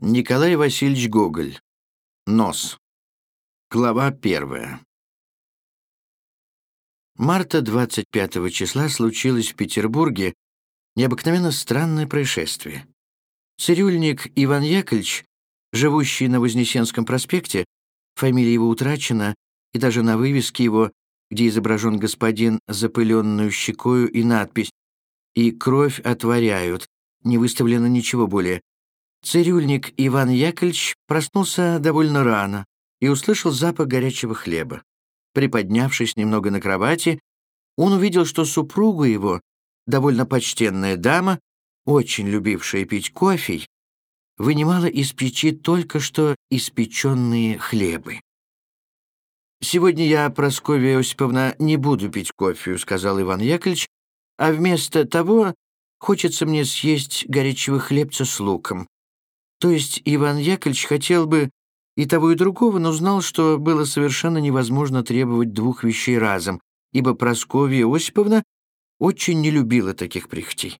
Николай Васильевич Гоголь. Нос. Глава первая. Марта 25 числа случилось в Петербурге необыкновенно странное происшествие. Цирюльник Иван Яковлевич, живущий на Вознесенском проспекте, фамилия его утрачена, и даже на вывеске его, где изображен господин запыленную щекою и надпись «И кровь отворяют», не выставлено ничего более, Цирюльник Иван Яковлевич проснулся довольно рано и услышал запах горячего хлеба. Приподнявшись немного на кровати, он увидел, что супруга его, довольно почтенная дама, очень любившая пить кофе, вынимала из печи только что испеченные хлебы. «Сегодня я, Прасковья Осиповна, не буду пить кофе», — сказал Иван Яковлевич, «а вместо того хочется мне съесть горячего хлебца с луком. То есть Иван Яковлевич хотел бы и того, и другого, но знал, что было совершенно невозможно требовать двух вещей разом, ибо Прасковья Осиповна очень не любила таких прихтей.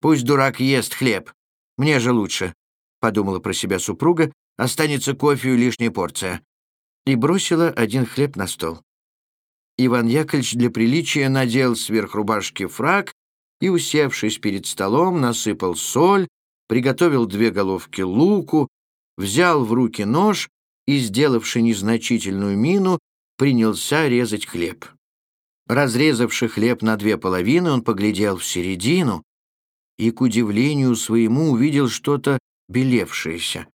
«Пусть дурак ест хлеб, мне же лучше», — подумала про себя супруга, «останется кофе и лишняя порция». И бросила один хлеб на стол. Иван Яковлевич для приличия надел сверх рубашки фраг и, усевшись перед столом, насыпал соль, приготовил две головки луку, взял в руки нож и, сделавши незначительную мину, принялся резать хлеб. Разрезавши хлеб на две половины, он поглядел в середину и, к удивлению своему, увидел что-то белевшееся.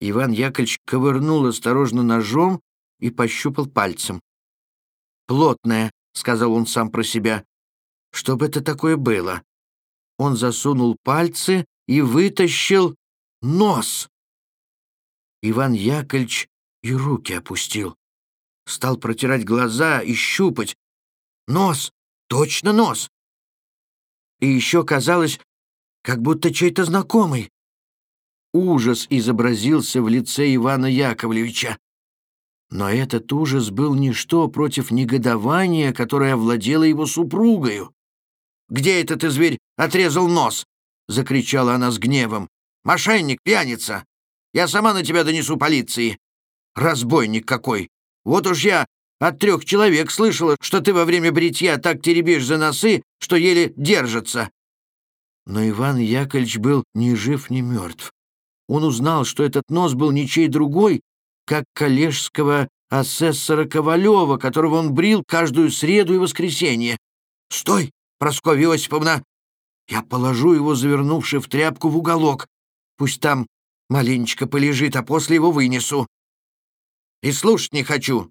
Иван Яковлевич ковырнул осторожно ножом и пощупал пальцем. «Плотное», — сказал он сам про себя. «Что бы это такое было?» Он засунул пальцы и вытащил нос. Иван Яковлевич и руки опустил. Стал протирать глаза и щупать. Нос, точно нос. И еще казалось, как будто чей-то знакомый. Ужас изобразился в лице Ивана Яковлевича. Но этот ужас был ничто против негодования, которое овладело его супругою. «Где этот зверь отрезал нос?» — закричала она с гневом. «Мошенник, пьяница! Я сама на тебя донесу полиции! Разбойник какой! Вот уж я от трех человек слышала, что ты во время бритья так теребишь за носы, что еле держатся!» Но Иван Яковлевич был ни жив, ни мертв. Он узнал, что этот нос был ничей другой, как коллежского асессора Ковалева, которого он брил каждую среду и воскресенье. «Стой, Прасковья Осиповна!» Я положу его, завернувши в тряпку, в уголок. Пусть там маленечко полежит, а после его вынесу. И слушать не хочу.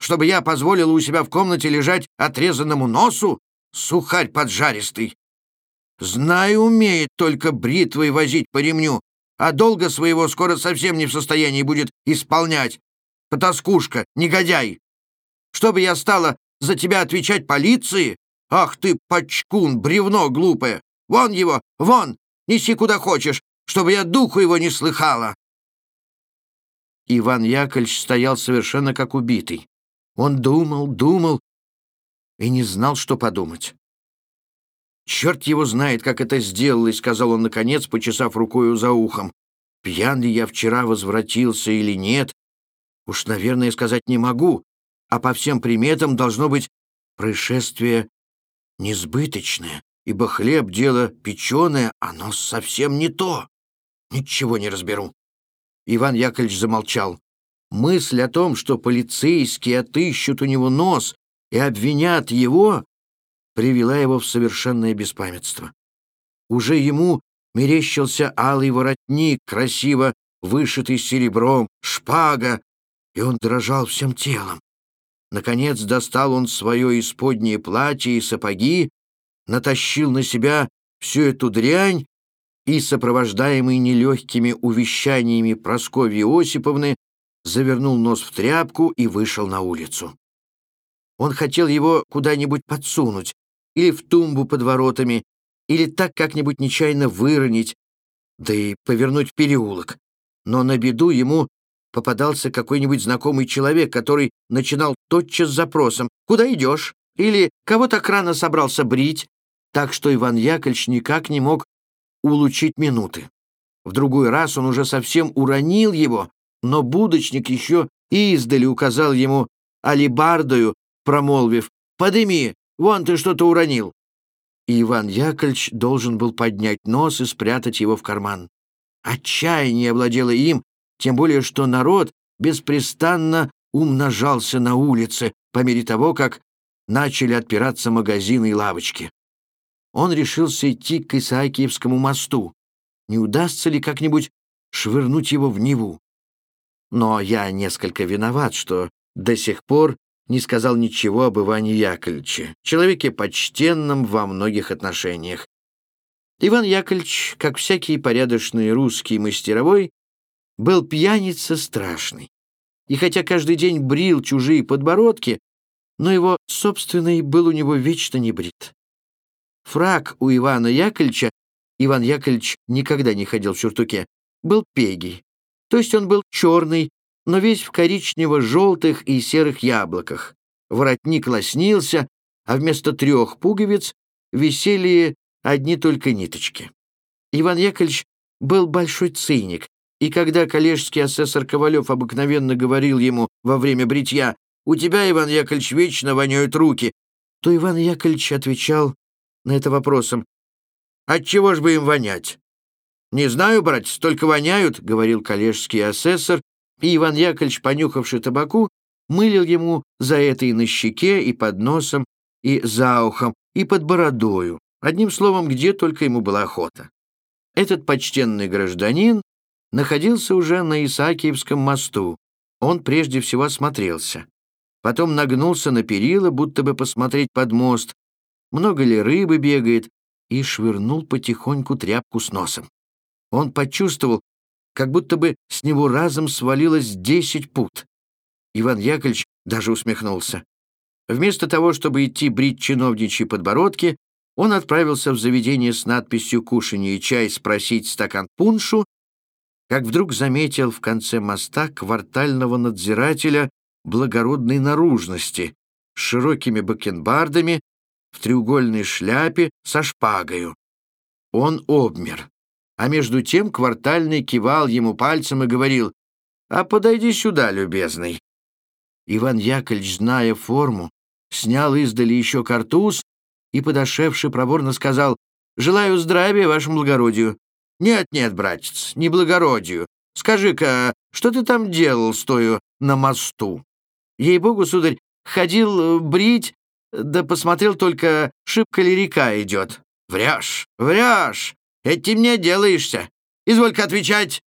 Чтобы я позволила у себя в комнате лежать отрезанному носу, сухарь поджаристый. Знаю, умеет только бритвой возить по ремню, а долго своего скоро совсем не в состоянии будет исполнять. Потаскушка, негодяй. Чтобы я стала за тебя отвечать полиции, «Ах ты, пачкун, бревно глупое! Вон его, вон! Неси куда хочешь, чтобы я духу его не слыхала!» Иван Яковлевич стоял совершенно как убитый. Он думал, думал и не знал, что подумать. «Черт его знает, как это сделалось», — сказал он, наконец, почесав рукою за ухом. «Пьян ли я вчера возвратился или нет? Уж, наверное, сказать не могу, а по всем приметам должно быть происшествие несбыточное, ибо хлеб — дело печеное, оно совсем не то. Ничего не разберу». Иван Яковлевич замолчал. Мысль о том, что полицейские отыщут у него нос и обвинят его, привела его в совершенное беспамятство. Уже ему мерещился алый воротник, красиво вышитый серебром, шпага, и он дрожал всем телом. Наконец достал он свое исподнее платье и сапоги, натащил на себя всю эту дрянь и, сопровождаемый нелегкими увещаниями Прасковьи Осиповны, завернул нос в тряпку и вышел на улицу. Он хотел его куда-нибудь подсунуть, или в тумбу под воротами, или так как-нибудь нечаянно выронить, да и повернуть переулок. Но на беду ему попадался какой-нибудь знакомый человек, который начинал тотчас с запросом «Куда идешь?» или «Кого так рано собрался брить?» Так что Иван Яковлевич никак не мог улучшить минуты. В другой раз он уже совсем уронил его, но будочник еще издали указал ему алибардою, промолвив «Подыми, вон ты что-то уронил». И Иван Яковлевич должен был поднять нос и спрятать его в карман. Отчаяние овладело им, тем более что народ беспрестанно умножался на улице по мере того, как начали отпираться магазины и лавочки. Он решился идти к Исаакиевскому мосту. Не удастся ли как-нибудь швырнуть его в Неву? Но я несколько виноват, что до сих пор не сказал ничего об Иване Яковлевиче, человеке почтенном во многих отношениях. Иван Яковлевич, как всякий порядочный русский мастеровой, был пьяница страшный. И хотя каждый день брил чужие подбородки, но его собственный был у него вечно не брит. Фрак у Ивана Яковлевича, Иван Яковлевич никогда не ходил в сюртуке, был пегий. То есть он был черный, но весь в коричнево-желтых и серых яблоках. Воротник лоснился, а вместо трех пуговиц висели одни только ниточки. Иван Яковлевич был большой циник, и когда коллежский асессор Ковалев обыкновенно говорил ему во время бритья «У тебя, Иван Яковлевич, вечно воняют руки», то Иван Яковлевич отвечал на это вопросом «Отчего ж бы им вонять?» «Не знаю, братец, только воняют», — говорил коллежский асессор, и Иван Яковлевич, понюхавший табаку, мылил ему за это и на щеке, и под носом, и за ухом, и под бородою. Одним словом, где только ему была охота. Этот почтенный гражданин находился уже на Исаакиевском мосту. Он прежде всего осмотрелся. Потом нагнулся на перила, будто бы посмотреть под мост, много ли рыбы бегает, и швырнул потихоньку тряпку с носом. Он почувствовал, как будто бы с него разом свалилось десять пут. Иван Яковлевич даже усмехнулся. Вместо того, чтобы идти брить чиновничьи подбородки, он отправился в заведение с надписью «Кушанье и чай» спросить стакан пуншу, как вдруг заметил в конце моста квартального надзирателя благородной наружности с широкими бакенбардами, в треугольной шляпе со шпагою. Он обмер. А между тем квартальный кивал ему пальцем и говорил, «А подойди сюда, любезный». Иван Яковлевич, зная форму, снял издали еще картуз и, подошедший проворно сказал, «Желаю здравия вашему благородию». «Нет-нет, братец, не благородию. Скажи-ка, что ты там делал, стою на мосту?» «Ей-богу, сударь, ходил э, брить, да посмотрел только, шибко ли река идет». «Врешь, врешь, этим не делаешься. Изволь-ка отвечать».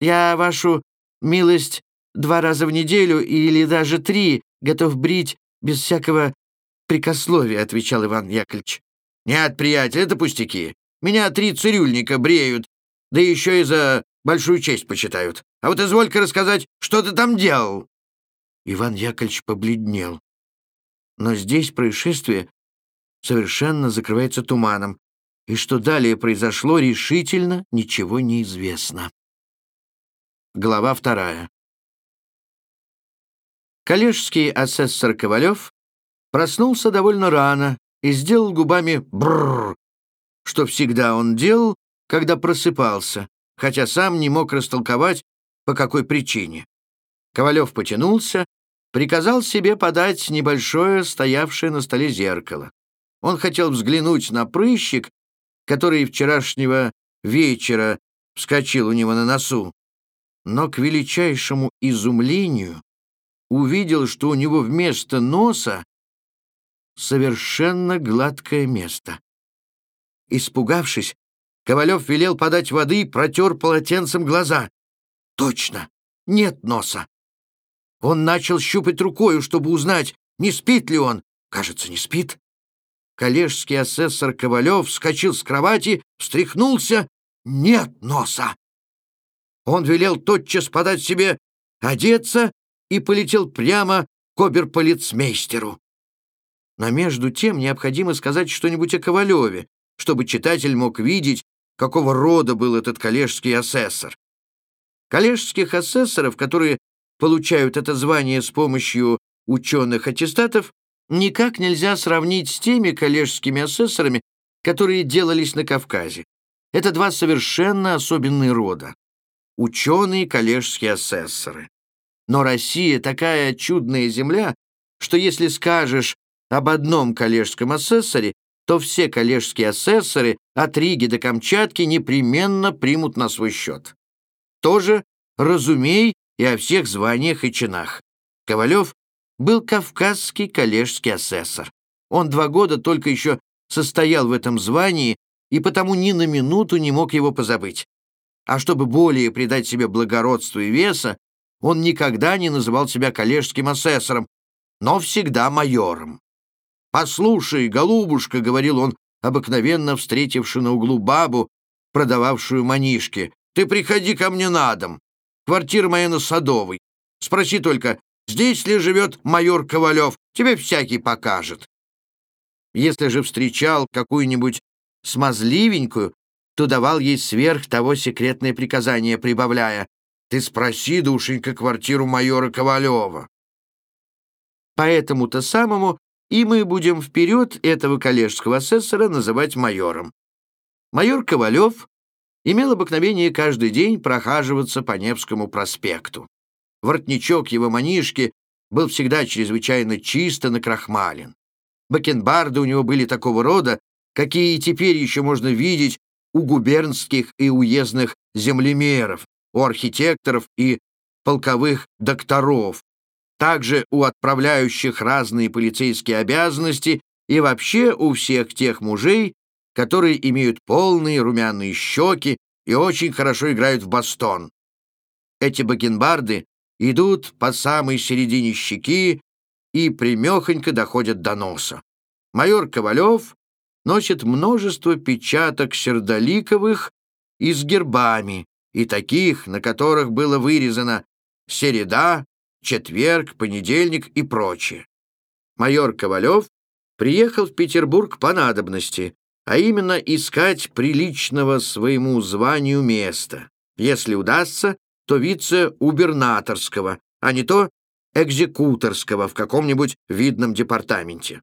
«Я вашу милость два раза в неделю или даже три готов брить без всякого прикословия», — отвечал Иван Яковлевич. «Нет, приятель, это пустяки. Меня три цирюльника бреют, да еще и за большую честь почитают. А вот изволь-ка рассказать, что ты там делал?» Иван Яковлевич побледнел. Но здесь происшествие совершенно закрывается туманом, и что далее произошло, решительно ничего не известно. Глава вторая. Коллежский асессор Ковалев Проснулся довольно рано и сделал губами бррр, что всегда он делал, когда просыпался, хотя сам не мог растолковать, по какой причине. Ковалев потянулся, приказал себе подать небольшое, стоявшее на столе зеркало. Он хотел взглянуть на прыщик, который вчерашнего вечера вскочил у него на носу, но к величайшему изумлению увидел, что у него вместо носа совершенно гладкое место. Испугавшись, Ковалев велел подать воды и протер полотенцем глаза. Точно, нет носа. Он начал щупать рукою, чтобы узнать, не спит ли он. Кажется, не спит. Коллежский асессор Ковалев вскочил с кровати, встряхнулся. Нет носа. Он велел тотчас подать себе одеться и полетел прямо к оберполицмейстеру. Но между тем необходимо сказать что-нибудь о Ковалеве, чтобы читатель мог видеть, какого рода был этот коллежский асессор. Коллежских асессоров, которые получают это звание с помощью ученых аттестатов, никак нельзя сравнить с теми коллежскими асессорами, которые делались на Кавказе. Это два совершенно особенные рода. Ученые коллежские асессоры. Но Россия такая чудная земля, что если скажешь об одном коллежском асессоре, то все коллежские асессоры от Риги до Камчатки непременно примут на свой счет. Тоже разумей и о всех званиях и чинах. Ковалев был кавказский коллежский асессор. Он два года только еще состоял в этом звании и потому ни на минуту не мог его позабыть. А чтобы более придать себе благородство и веса, он никогда не называл себя коллежским асессором, но всегда майором. «Послушай, голубушка», — говорил он, обыкновенно встретивши на углу бабу, продававшую манишки, «ты приходи ко мне на дом. Квартира моя на Садовой. Спроси только, здесь ли живет майор Ковалев, тебе всякий покажет». Если же встречал какую-нибудь смазливенькую, то давал ей сверх того секретное приказание, прибавляя «Ты спроси, душенька, квартиру майора Ковалева». По этому-то самому и мы будем вперед этого коллежского асессора называть майором. Майор Ковалев имел обыкновение каждый день прохаживаться по Невскому проспекту. Воротничок его манишки был всегда чрезвычайно чисто накрахмален. Бакенбарды у него были такого рода, какие теперь еще можно видеть у губернских и уездных землемеров, у архитекторов и полковых докторов, также у отправляющих разные полицейские обязанности и вообще у всех тех мужей, которые имеют полные румяные щеки и очень хорошо играют в бастон. Эти бакенбарды идут по самой середине щеки и примехонько доходят до носа. Майор Ковалев носит множество печаток сердоликовых и с гербами, и таких, на которых было вырезано «Середа», четверг, понедельник и прочее. Майор Ковалев приехал в Петербург по надобности, а именно искать приличного своему званию места. Если удастся, то вице-убернаторского, а не то экзекуторского в каком-нибудь видном департаменте.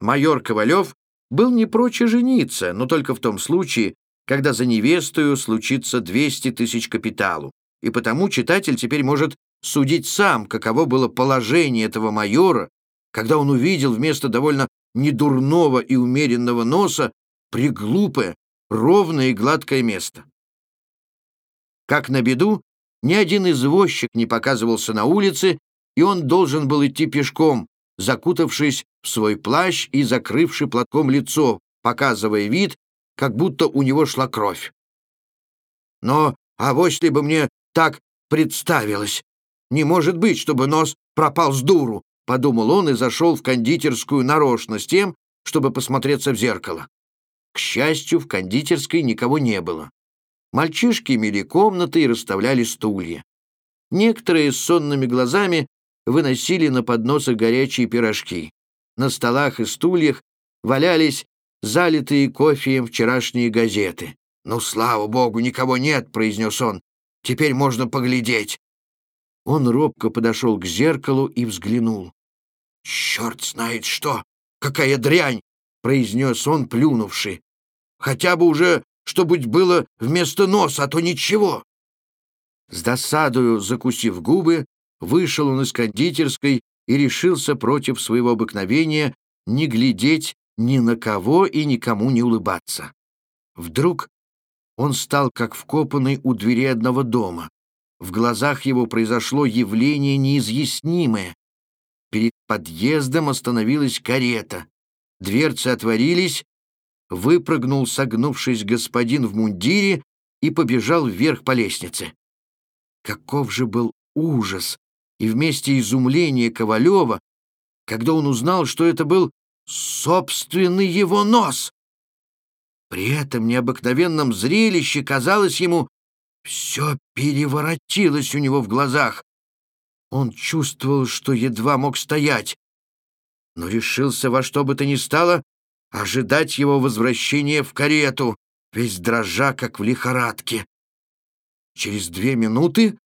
Майор Ковалев был не прочь жениться, но только в том случае, когда за невестою случится 200 тысяч капиталу, и потому читатель теперь может судить сам, каково было положение этого майора, когда он увидел вместо довольно недурного и умеренного носа приглупое, ровное и гладкое место. Как на беду, ни один извозчик не показывался на улице, и он должен был идти пешком, закутавшись в свой плащ и закрывший платком лицо, показывая вид, как будто у него шла кровь. Но авось ли бы мне так представилось, не может быть, чтобы нос пропал с дуру, подумал он и зашел в кондитерскую нарочно с тем, чтобы посмотреться в зеркало. К счастью, в кондитерской никого не было. Мальчишки мели комнаты и расставляли стулья. Некоторые с сонными глазами выносили на подносах горячие пирожки. На столах и стульях валялись залитые кофеем вчерашние газеты. «Ну, слава богу, никого нет», — произнес он. «Теперь можно поглядеть». Он робко подошел к зеркалу и взглянул. «Черт знает что! Какая дрянь!» — произнес он, плюнувший. «Хотя бы уже что-нибудь было вместо носа, а то ничего!» С досадою закусив губы, вышел он из кондитерской и решился против своего обыкновения не глядеть ни на кого и никому не улыбаться. Вдруг он стал как вкопанный у двери одного дома. В глазах его произошло явление неизъяснимое. Перед подъездом остановилась карета. Дверцы отворились, выпрыгнул, согнувшись господин в мундире, и побежал вверх по лестнице. Каков же был ужас и вместе изумление Ковалева, когда он узнал, что это был собственный его нос. При этом необыкновенном зрелище казалось ему, все переворотилось у него в глазах. Он чувствовал, что едва мог стоять, но решился во что бы то ни стало ожидать его возвращения в карету, весь дрожа, как в лихорадке. Через две минуты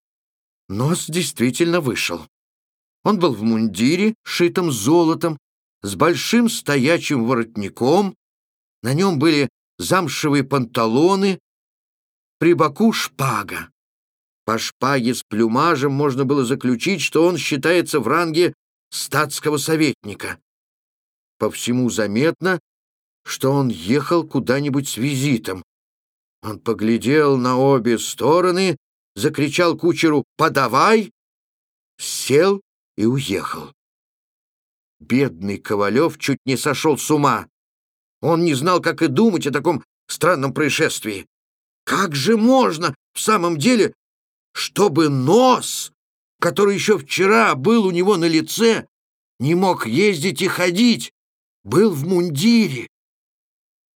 нос действительно вышел. Он был в мундире, шитом золотом, с большим стоячим воротником. На нем были замшевые панталоны, при боку шпага. По шпаге с плюмажем можно было заключить, что он считается в ранге статского советника. По всему заметно, что он ехал куда-нибудь с визитом. Он поглядел на обе стороны, закричал кучеру «Подавай!», сел и уехал. Бедный Ковалев чуть не сошел с ума. Он не знал, как и думать о таком странном происшествии. Как же можно в самом деле, чтобы нос, который еще вчера был у него на лице, не мог ездить и ходить, был в мундире?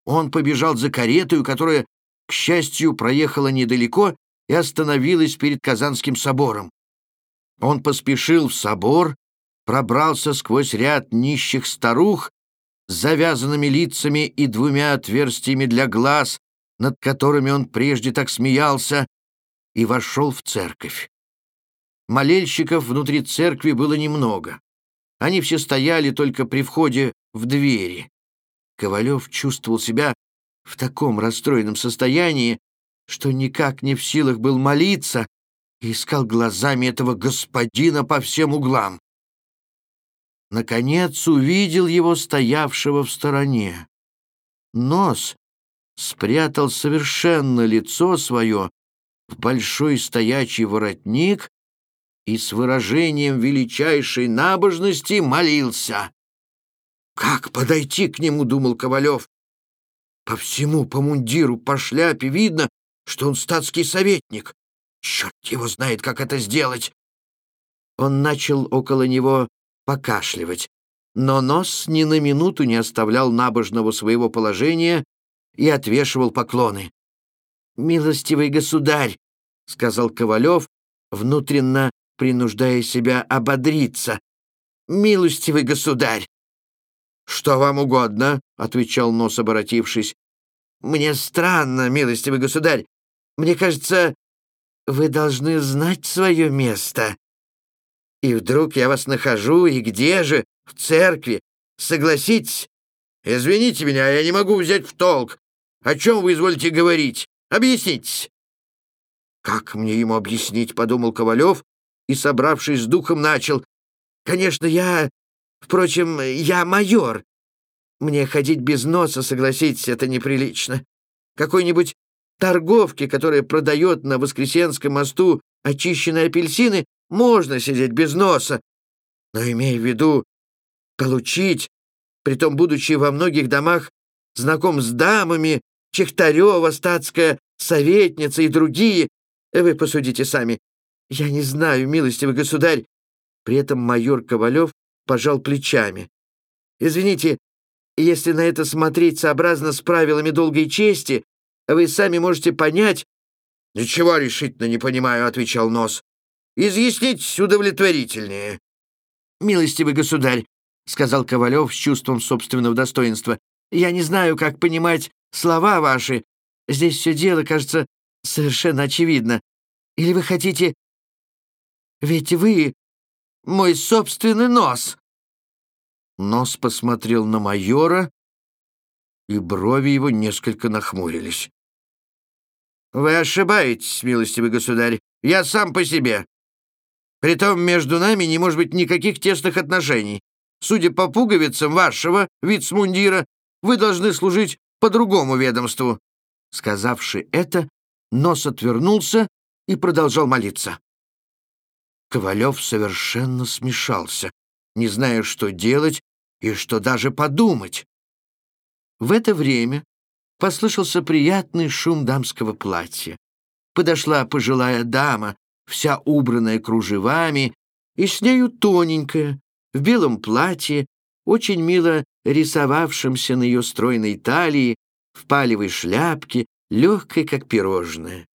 Он побежал за каретою, которая, к счастью, проехала недалеко и остановилась перед Казанским собором. Он поспешил в собор, пробрался сквозь ряд нищих старух с завязанными лицами и двумя отверстиями для глаз, над которыми он прежде так смеялся, и вошел в церковь. Молельщиков внутри церкви было немного. Они все стояли только при входе в двери. Ковалев чувствовал себя в таком расстроенном состоянии, что никак не в силах был молиться и искал глазами этого господина по всем углам. Наконец увидел его стоявшего в стороне. Нос спрятал совершенно лицо свое в большой стоячий воротник и с выражением величайшей набожности молился. «Как подойти к нему?» — думал Ковалев. «По всему, по мундиру, по шляпе видно, что он статский советник. Черт его знает, как это сделать!» Он начал около него покашливать, но нос ни на минуту не оставлял набожного своего положения и отвешивал поклоны. «Милостивый государь!» — сказал Ковалев, внутренно принуждая себя ободриться. «Милостивый государь!» «Что вам угодно?» — отвечал нос, обратившись. «Мне странно, милостивый государь. Мне кажется, вы должны знать свое место. И вдруг я вас нахожу, и где же? В церкви. Согласитесь? Извините меня, я не могу взять в толк. О чем вы изволите говорить? Объяснитесь. Как мне ему объяснить, подумал Ковалев, и, собравшись с духом, начал. Конечно, я... Впрочем, я майор. Мне ходить без носа, согласитесь, это неприлично. Какой-нибудь торговке, которая продает на Воскресенском мосту очищенные апельсины, можно сидеть без носа. Но имея в виду получить, притом будучи во многих домах знаком с дамами, Чехтарева, статская советница и другие, вы посудите сами. Я не знаю, милостивый государь. При этом майор Ковалев пожал плечами. Извините, если на это смотреть сообразно с правилами долгой чести, вы сами можете понять...» «Ничего решительно не понимаю», — отвечал Нос. «Изъяснитесь удовлетворительнее». «Милостивый государь», — сказал Ковалев с чувством собственного достоинства, «я не знаю, как понимать слова ваши. Здесь все дело, кажется, совершенно очевидно. Или вы хотите... Ведь вы мой собственный нос». Нос посмотрел на майора, и брови его несколько нахмурились. «Вы ошибаетесь, милостивый государь. Я сам по себе. Притом между нами не может быть никаких тесных отношений. Судя по пуговицам вашего вицмундира, вы должны служить по другому ведомству». Сказавши это, нос отвернулся и продолжал молиться. Ковалев совершенно смешался, не зная, что делать и что даже подумать. В это время послышался приятный шум дамского платья. Подошла пожилая дама, вся убранная кружевами, и с нею тоненькая, в белом платье, очень мило рисовавшемся на ее стройной талии, в палевой шляпке, легкой, как пирожное.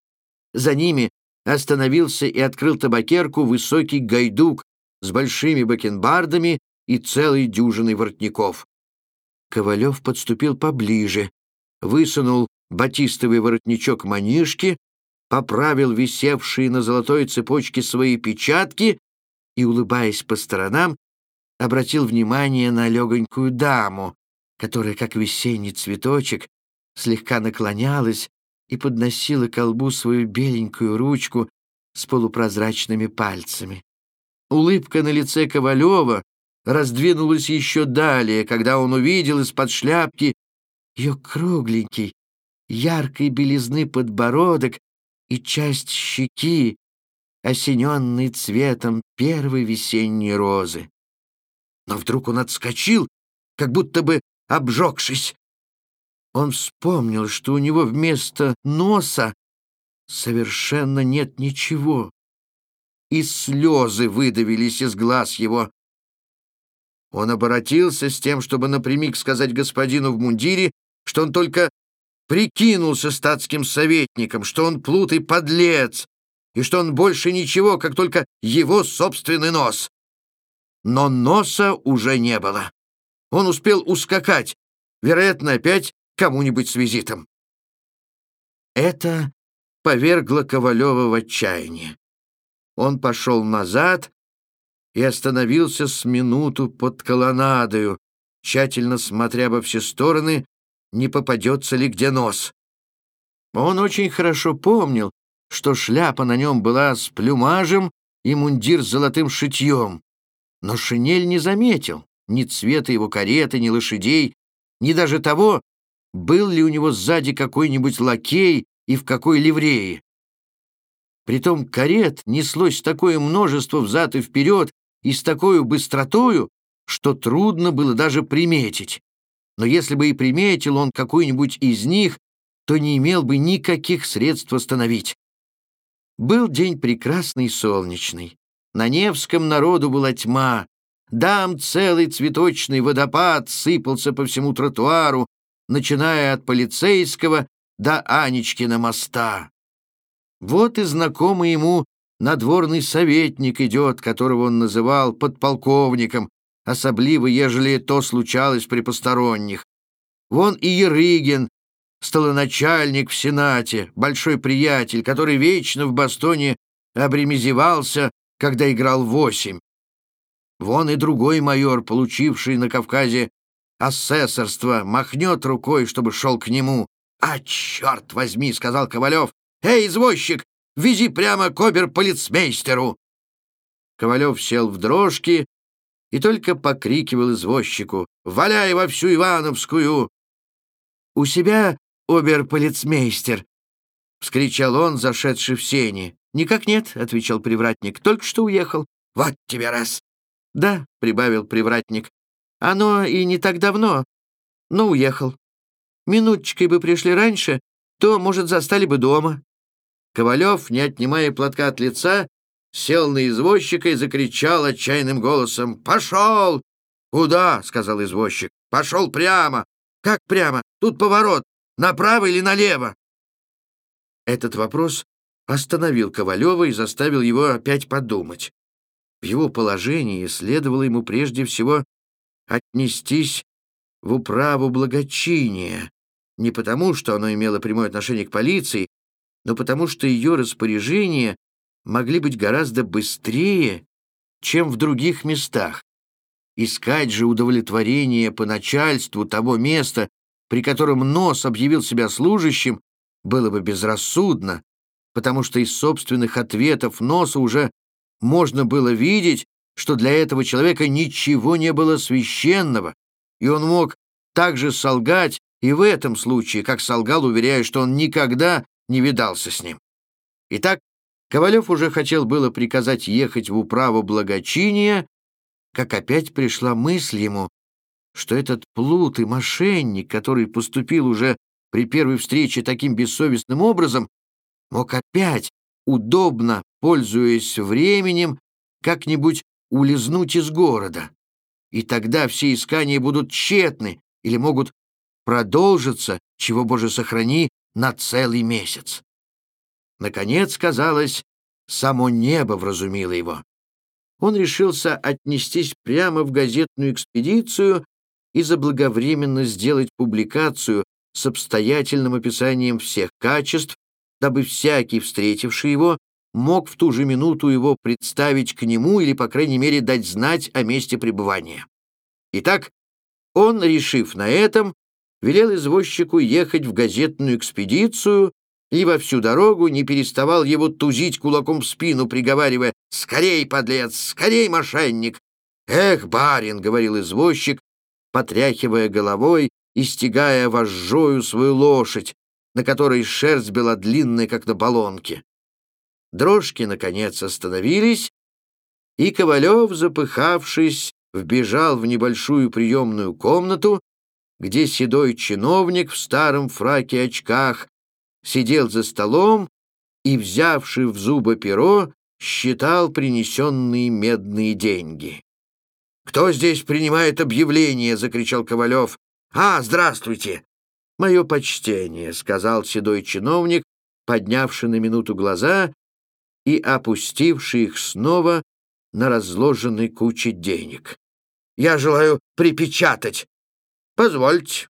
За ними остановился и открыл табакерку высокий гайдук с большими бакенбардами и целой дюжиной воротников. Ковалев подступил поближе, высунул батистовый воротничок манишки, поправил висевшие на золотой цепочке свои печатки и, улыбаясь по сторонам, обратил внимание на легонькую даму, которая, как весенний цветочек, слегка наклонялась и подносила к колбу свою беленькую ручку с полупрозрачными пальцами. Улыбка на лице Ковалева раздвинулась еще далее, когда он увидел из-под шляпки ее кругленький, яркой белизны подбородок и часть щеки, осененный цветом первой весенней розы. Но вдруг он отскочил, как будто бы обжегшись. Он вспомнил, что у него вместо носа совершенно нет ничего, и слезы выдавились из глаз его. Он обратился с тем, чтобы напрямик сказать господину в мундире, что он только прикинулся статским советником, что он плут и подлец, и что он больше ничего, как только его собственный нос. Но носа уже не было. Он успел ускакать, вероятно, опять кому-нибудь с визитом. Это повергло Ковалева в отчаяние. Он пошел назад и остановился с минуту под колоннадою, тщательно смотря во все стороны, не попадется ли где нос. Он очень хорошо помнил, что шляпа на нем была с плюмажем и мундир с золотым шитьем, но шинель не заметил ни цвета его кареты, ни лошадей, ни даже того, был ли у него сзади какой-нибудь лакей и в какой ливрее. Притом карет неслось такое множество взад и вперед и с такой быстротою, что трудно было даже приметить. Но если бы и приметил он какую-нибудь из них, то не имел бы никаких средств остановить. Был день прекрасный и солнечный. На Невском народу была тьма. Дам целый цветочный водопад сыпался по всему тротуару, начиная от полицейского до Анечкина моста. Вот и знакомый ему надворный советник идет, которого он называл подполковником, особливо, ежели то случалось при посторонних. Вон и Ерыгин, столоначальник в Сенате, большой приятель, который вечно в Бастоне обремезевался, когда играл восемь. Вон и другой майор, получивший на Кавказе асессорство, махнет рукой, чтобы шел к нему. «А, черт возьми!» — сказал Ковалев. «Эй, извозчик, вези прямо к обер-полицмейстеру!» Ковалев сел в дрожки и только покрикивал извозчику. «Валяй во всю Ивановскую!» «У себя обер-полицмейстер!» — вскричал он, зашедший в сени. «Никак нет», — отвечал привратник, — «только что уехал». «Вот тебе раз!» «Да», — прибавил привратник, — «оно и не так давно, но уехал. Минуточкой бы пришли раньше, то, может, застали бы дома». Ковалев, не отнимая платка от лица, сел на извозчика и закричал отчаянным голосом «Пошел!» «Куда?» — сказал извозчик. «Пошел прямо!» «Как прямо? Тут поворот. Направо или налево?» Этот вопрос остановил Ковалева и заставил его опять подумать. В его положении следовало ему прежде всего отнестись в управу благочиния, не потому, что оно имело прямое отношение к полиции, но потому что ее распоряжения могли быть гораздо быстрее, чем в других местах. Искать же удовлетворение по начальству того места, при котором нос объявил себя служащим, было бы безрассудно, потому что из собственных ответов носа уже можно было видеть, что для этого человека ничего не было священного, и он мог также солгать и в этом случае, как солгал, уверяя, что он никогда не видался с ним. Итак, Ковалев уже хотел было приказать ехать в управу благочиния, как опять пришла мысль ему, что этот плут и мошенник, который поступил уже при первой встрече таким бессовестным образом, мог опять, удобно пользуясь временем, как-нибудь улизнуть из города. И тогда все искания будут тщетны или могут продолжиться, чего, Боже, сохрани, на целый месяц. Наконец, казалось, само небо вразумило его. Он решился отнестись прямо в газетную экспедицию и заблаговременно сделать публикацию с обстоятельным описанием всех качеств, дабы всякий, встретивший его, мог в ту же минуту его представить к нему или, по крайней мере, дать знать о месте пребывания. Итак, он, решив на этом, велел извозчику ехать в газетную экспедицию и во всю дорогу не переставал его тузить кулаком в спину, приговаривая «Скорей, подлец! Скорей, мошенник!» «Эх, барин!» — говорил извозчик, потряхивая головой и стягая вожжою свою лошадь, на которой шерсть была длинная, как на баллонке. Дрожки, наконец, остановились, и Ковалев, запыхавшись, вбежал в небольшую приемную комнату, где седой чиновник в старом фраке очках сидел за столом и, взявший в зубы перо, считал принесенные медные деньги. «Кто здесь принимает объявление?» — закричал Ковалев. «А, здравствуйте!» «Мое почтение», — сказал седой чиновник, поднявший на минуту глаза и опустивший их снова на разложенной куче денег. «Я желаю припечатать». «Позвольте.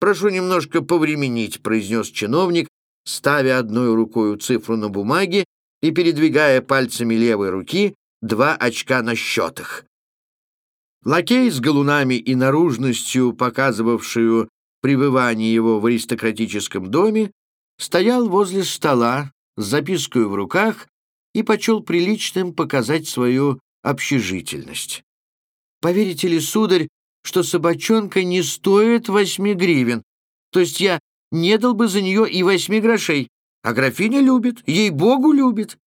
Прошу немножко повременить», — произнес чиновник, ставя одной рукой цифру на бумаге и передвигая пальцами левой руки два очка на счетах. Лакей с галунами и наружностью, показывавшую пребывание его в аристократическом доме, стоял возле стола с запиской в руках и почел приличным показать свою общежительность. «Поверите ли, сударь, что собачонка не стоит восьми гривен, то есть я не дал бы за нее и восьми грошей, а графиня любит, ей-богу любит.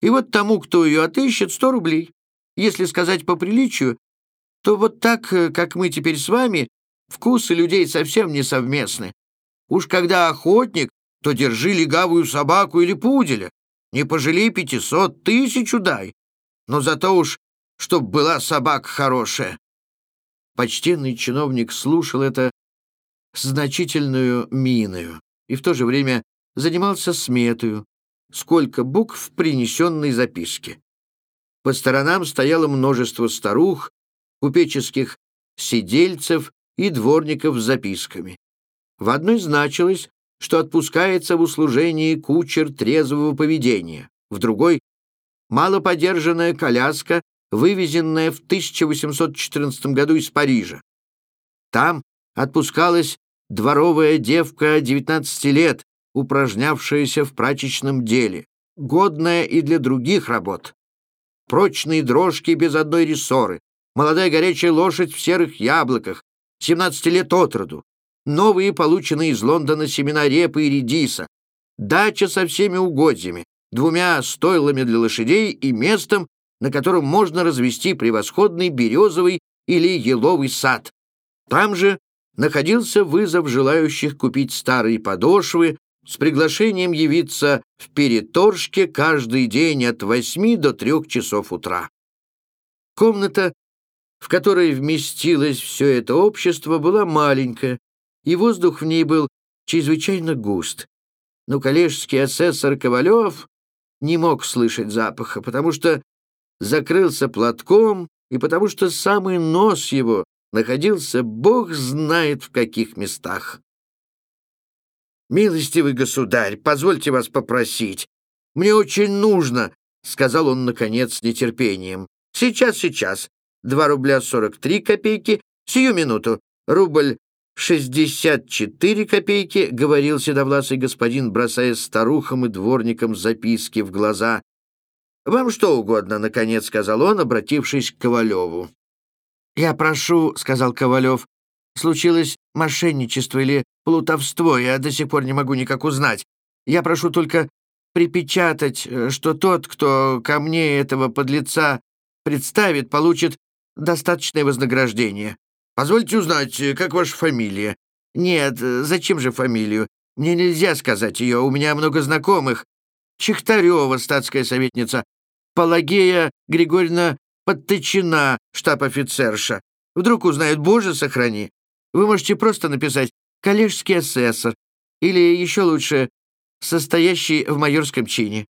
И вот тому, кто ее отыщет, сто рублей. Если сказать по приличию, то вот так, э, как мы теперь с вами, вкусы людей совсем не совместны. Уж когда охотник, то держи легавую собаку или пуделя. Не пожалей пятисот, тысячу дай. Но зато уж, чтоб была собака хорошая. Почтенный чиновник слушал это значительную миною и в то же время занимался сметою, сколько букв в принесенной записке. По сторонам стояло множество старух, купеческих сидельцев и дворников с записками. В одной значилось, что отпускается в услужении кучер трезвого поведения, в другой — малоподержанная коляска, вывезенная в 1814 году из Парижа. Там отпускалась дворовая девка 19 лет, упражнявшаяся в прачечном деле, годная и для других работ. Прочные дрожки без одной рессоры, молодая горячая лошадь в серых яблоках, 17 лет от роду, новые полученные из Лондона семена репы и редиса, дача со всеми угодьями, двумя стойлами для лошадей и местом, на котором можно развести превосходный березовый или еловый сад. Там же находился вызов желающих купить старые подошвы с приглашением явиться в Переторжке каждый день от 8 до 3 часов утра. Комната в которой вместилось все это общество, была маленькая, и воздух в ней был чрезвычайно густ. Но коллежский асессор Ковалев не мог слышать запаха, потому что закрылся платком и потому что самый нос его находился бог знает в каких местах. «Милостивый государь, позвольте вас попросить. Мне очень нужно», — сказал он, наконец, с нетерпением. «Сейчас, сейчас. Два рубля сорок три копейки. Сию минуту. Рубль шестьдесят четыре копейки, — говорил седовласый господин, бросая старухам и дворникам записки в глаза. «Вам что угодно, — наконец сказал он, обратившись к Ковалеву. «Я прошу, — сказал Ковалев, — случилось мошенничество или плутовство, я до сих пор не могу никак узнать. Я прошу только припечатать, э, что тот, кто ко мне этого подлеца представит, получит достаточное вознаграждение. Позвольте узнать, как ваша фамилия?» «Нет, зачем же фамилию? Мне нельзя сказать ее, у меня много знакомых. Чехтарева, статская советница, Палагея Григорьевна Подтычина, штаб-офицерша. Вдруг узнают, боже, сохрани. Вы можете просто написать «коллежский асессор» или еще лучше «состоящий в майорском чине».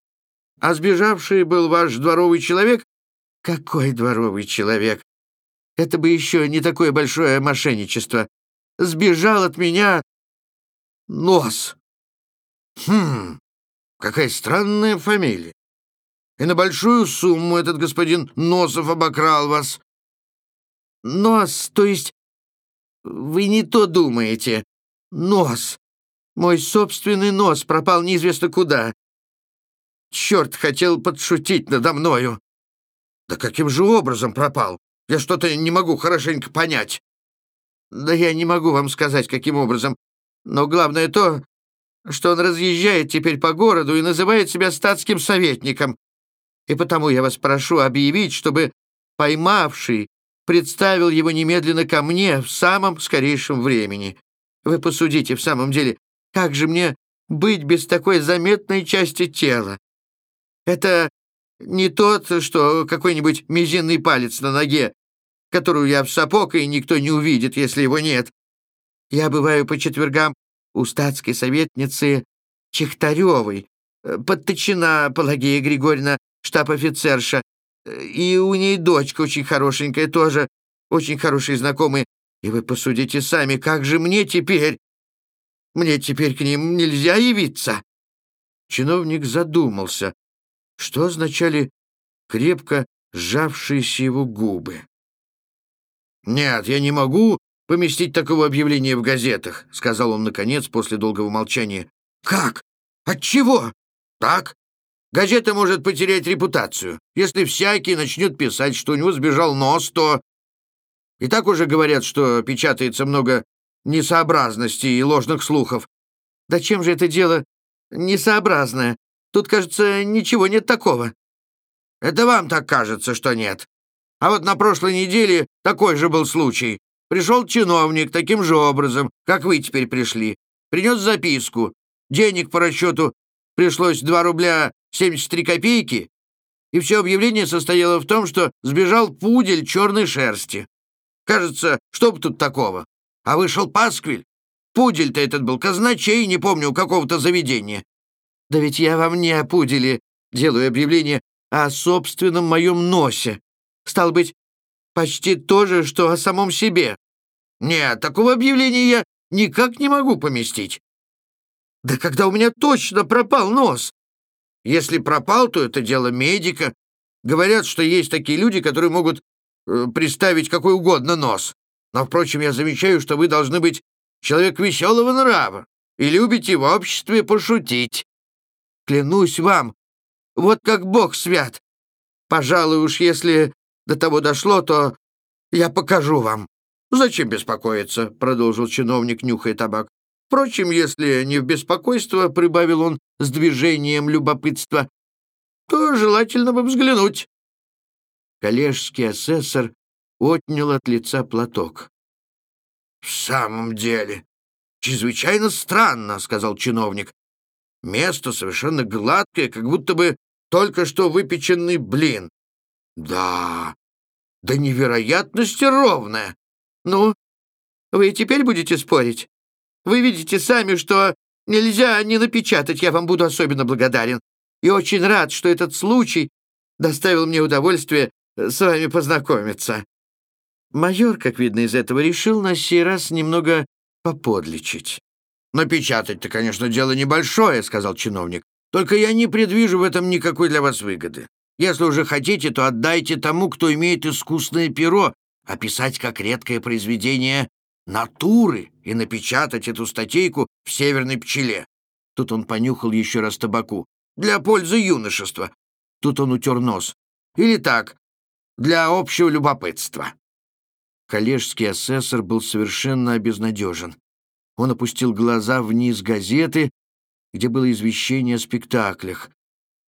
А сбежавший был ваш дворовый человек? Какой дворовый человек? Это бы еще не такое большое мошенничество. Сбежал от меня нос. Хм, какая странная фамилия. И на большую сумму этот господин Носов обокрал вас. Нос, то есть Вы не то думаете. Нос. Мой собственный нос пропал неизвестно куда. Черт хотел подшутить надо мною. Да каким же образом пропал? Я что-то не могу хорошенько понять. Да я не могу вам сказать, каким образом. Но главное то, что он разъезжает теперь по городу и называет себя статским советником. И потому я вас прошу объявить, чтобы поймавший представил его немедленно ко мне в самом скорейшем времени. Вы посудите, в самом деле, как же мне быть без такой заметной части тела? Это не тот, что какой-нибудь мизинный палец на ноге, которую я в сапог, и никто не увидит, если его нет. Я бываю по четвергам у статской советницы Чехтаревой, э, подточена Пелагея Григорьевна, штаб-офицерша, э, и у ней дочка очень хорошенькая, тоже очень хорошие знакомые. И вы посудите сами, как же мне теперь? Мне теперь к ним нельзя явиться?» Чиновник задумался, что означали крепко сжавшиеся его губы. «Нет, я не могу поместить такого объявления в газетах», — сказал он, наконец, после долгого молчания. «Как? Отчего?» «Так. Газета может потерять репутацию. Если всякий начнет писать, что у него сбежал нос, то...» «И так уже говорят, что печатается много несообразностей и ложных слухов. Да чем же это дело несообразное? Тут, кажется, ничего нет такого». «Это вам так кажется, что нет. А вот на прошлой неделе такой же был случай. Пришел чиновник таким же образом, как вы теперь пришли. Принес записку. Денег по расчету пришлось 2 рубля 73 копейки. И все объявление состояло в том, что сбежал пудель черной шерсти. Кажется, что бы тут такого? А вышел пасквиль. Пудель-то этот был казначей, не помню, у какого-то заведения. Да ведь я вам не о пуделе делаю объявление, о собственном моем носе. Стал быть, почти то же, что о самом себе. Нет, такого объявления я никак не могу поместить. Да когда у меня точно пропал нос. Если пропал, то это дело медика. Говорят, что есть такие люди, которые могут э, приставить какой угодно нос. Но, впрочем, я замечаю, что вы должны быть человек веселого нрава и любите в обществе пошутить. Клянусь вам, вот как Бог свят. Пожалуй уж, если до того дошло, то я покажу вам». «Зачем беспокоиться?» — продолжил чиновник, нюхая табак. «Впрочем, если не в беспокойство, — прибавил он с движением любопытства, — то желательно бы взглянуть». Коллежский асессор отнял от лица платок. «В самом деле, чрезвычайно странно», — сказал чиновник. «Место совершенно гладкое, как будто бы только что выпеченный блин. Да, до невероятности ровная. Ну, вы теперь будете спорить? Вы видите сами, что нельзя не напечатать, я вам буду особенно благодарен. И очень рад, что этот случай доставил мне удовольствие э, с вами познакомиться». Майор, как видно из этого, решил на сей раз немного поподличить. «Напечатать-то, конечно, дело небольшое», — сказал чиновник. «Только я не предвижу в этом никакой для вас выгоды. Если уже хотите, то отдайте тому, кто имеет искусное перо, описать как редкое произведение натуры и напечатать эту статейку в «Северной пчеле». Тут он понюхал еще раз табаку. Для пользы юношества. Тут он утер нос. Или так, для общего любопытства. Коллежский асессор был совершенно обезнадежен. Он опустил глаза вниз газеты, где было извещение о спектаклях.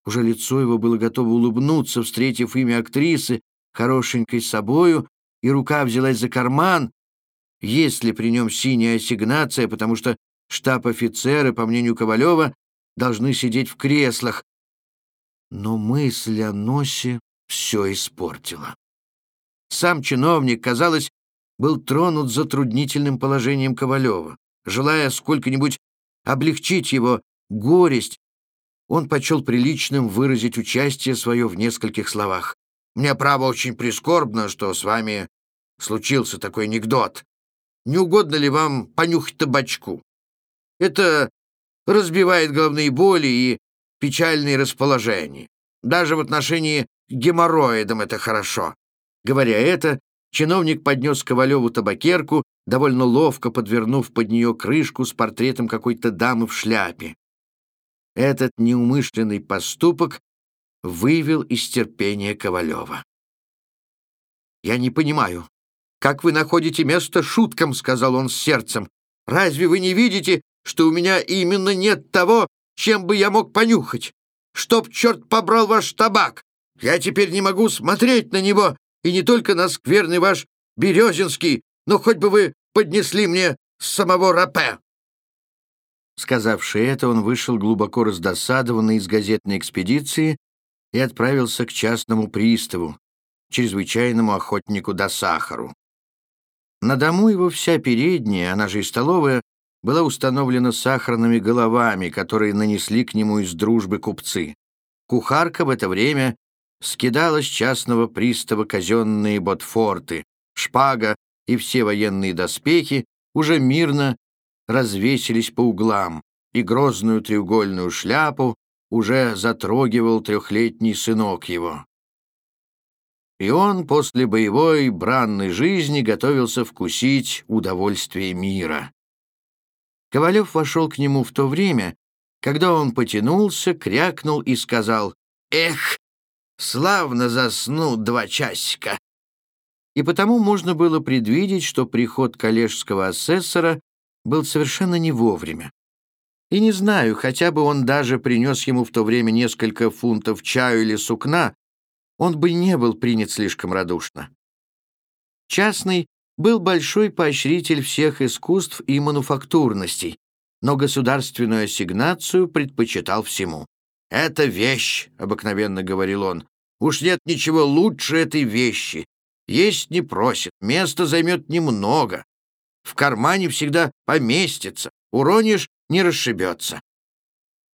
Уже лицо его было готово улыбнуться, встретив имя актрисы, хорошенькой собою, и рука взялась за карман, есть ли при нем синяя ассигнация, потому что штаб-офицеры, по мнению Ковалева, должны сидеть в креслах. Но мысль о носе все испортила. Сам чиновник, казалось, был тронут затруднительным положением Ковалева. Желая сколько-нибудь облегчить его горесть, он почел приличным выразить участие свое в нескольких словах. «Мне, право, очень прискорбно, что с вами случился такой анекдот. Не угодно ли вам понюхать табачку? Это разбивает головные боли и печальные расположения. Даже в отношении к геморроидам это хорошо». Говоря это, чиновник поднес Ковалеву табакерку, довольно ловко подвернув под нее крышку с портретом какой-то дамы в шляпе. Этот неумышленный поступок вывел из терпения Ковалева. «Я не понимаю, как вы находите место шуткам?» — сказал он с сердцем. «Разве вы не видите, что у меня именно нет того, чем бы я мог понюхать? Чтоб черт побрал ваш табак! Я теперь не могу смотреть на него, и не только на скверный ваш Березинский, но хоть бы вы поднесли мне самого рапе!» Сказавши это, он вышел глубоко раздосадованный из газетной экспедиции и отправился к частному приставу, чрезвычайному охотнику до сахару. На дому его вся передняя, она же и столовая, была установлена сахарными головами, которые нанесли к нему из дружбы купцы. Кухарка в это время скидала с частного пристава казенные ботфорты, шпага и все военные доспехи уже мирно развесились по углам, и грозную треугольную шляпу уже затрогивал трехлетний сынок его. И он после боевой бранной жизни готовился вкусить удовольствие мира. Ковалев вошел к нему в то время, когда он потянулся, крякнул и сказал «Эх, славно заснул два часика!» И потому можно было предвидеть, что приход коллежского асессора был совершенно не вовремя. И не знаю, хотя бы он даже принес ему в то время несколько фунтов чаю или сукна, он бы не был принят слишком радушно. Частный был большой поощритель всех искусств и мануфактурностей, но государственную ассигнацию предпочитал всему. «Это вещь», — обыкновенно говорил он. «Уж нет ничего лучше этой вещи. Есть не просит, место займет немного. В кармане всегда поместится, уронишь — не расшибется».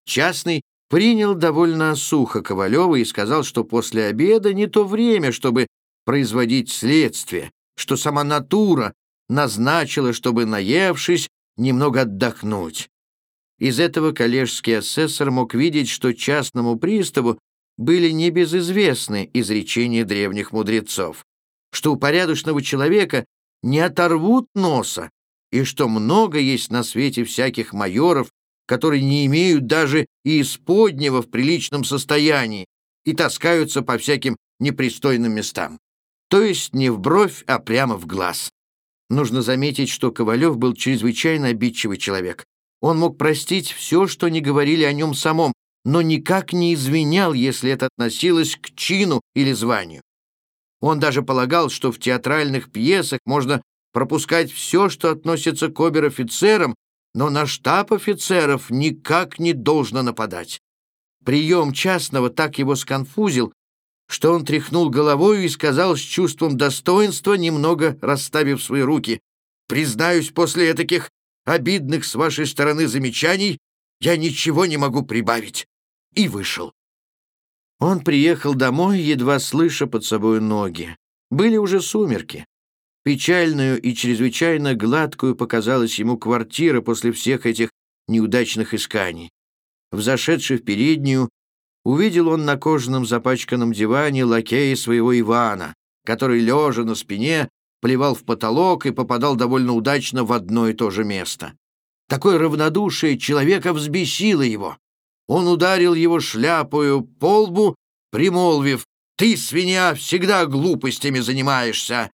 Частный принял довольно сухо Ковалева и сказал, что после обеда не то время, чтобы производить следствие, что сама натура назначила, чтобы, наевшись, немного отдохнуть. Из этого коллежский асессор мог видеть, что частному приставу были небезызвестны изречения древних мудрецов, что у порядочного человека не оторвут носа, и что много есть на свете всяких майоров, которые не имеют даже и исподнего в приличном состоянии и таскаются по всяким непристойным местам то есть не в бровь, а прямо в глаз. Нужно заметить, что Ковалев был чрезвычайно обидчивый человек. Он мог простить все, что не говорили о нем самом, но никак не извинял, если это относилось к чину или званию. Он даже полагал, что в театральных пьесах можно пропускать все, что относится к обер-офицерам, но на штаб офицеров никак не должно нападать. Прием частного так его сконфузил, что он тряхнул головой и сказал с чувством достоинства, немного расставив свои руки, «Признаюсь, после таких обидных с вашей стороны замечаний я ничего не могу прибавить». И вышел. Он приехал домой, едва слыша под собой ноги. Были уже сумерки. Печальную и чрезвычайно гладкую показалась ему квартира после всех этих неудачных исканий. Взошедший в переднюю, увидел он на кожаном запачканном диване лакея своего Ивана, который, лежа на спине, плевал в потолок и попадал довольно удачно в одно и то же место. Такое равнодушие человека взбесило его. Он ударил его шляпою по лбу, примолвив «Ты, свинья, всегда глупостями занимаешься!»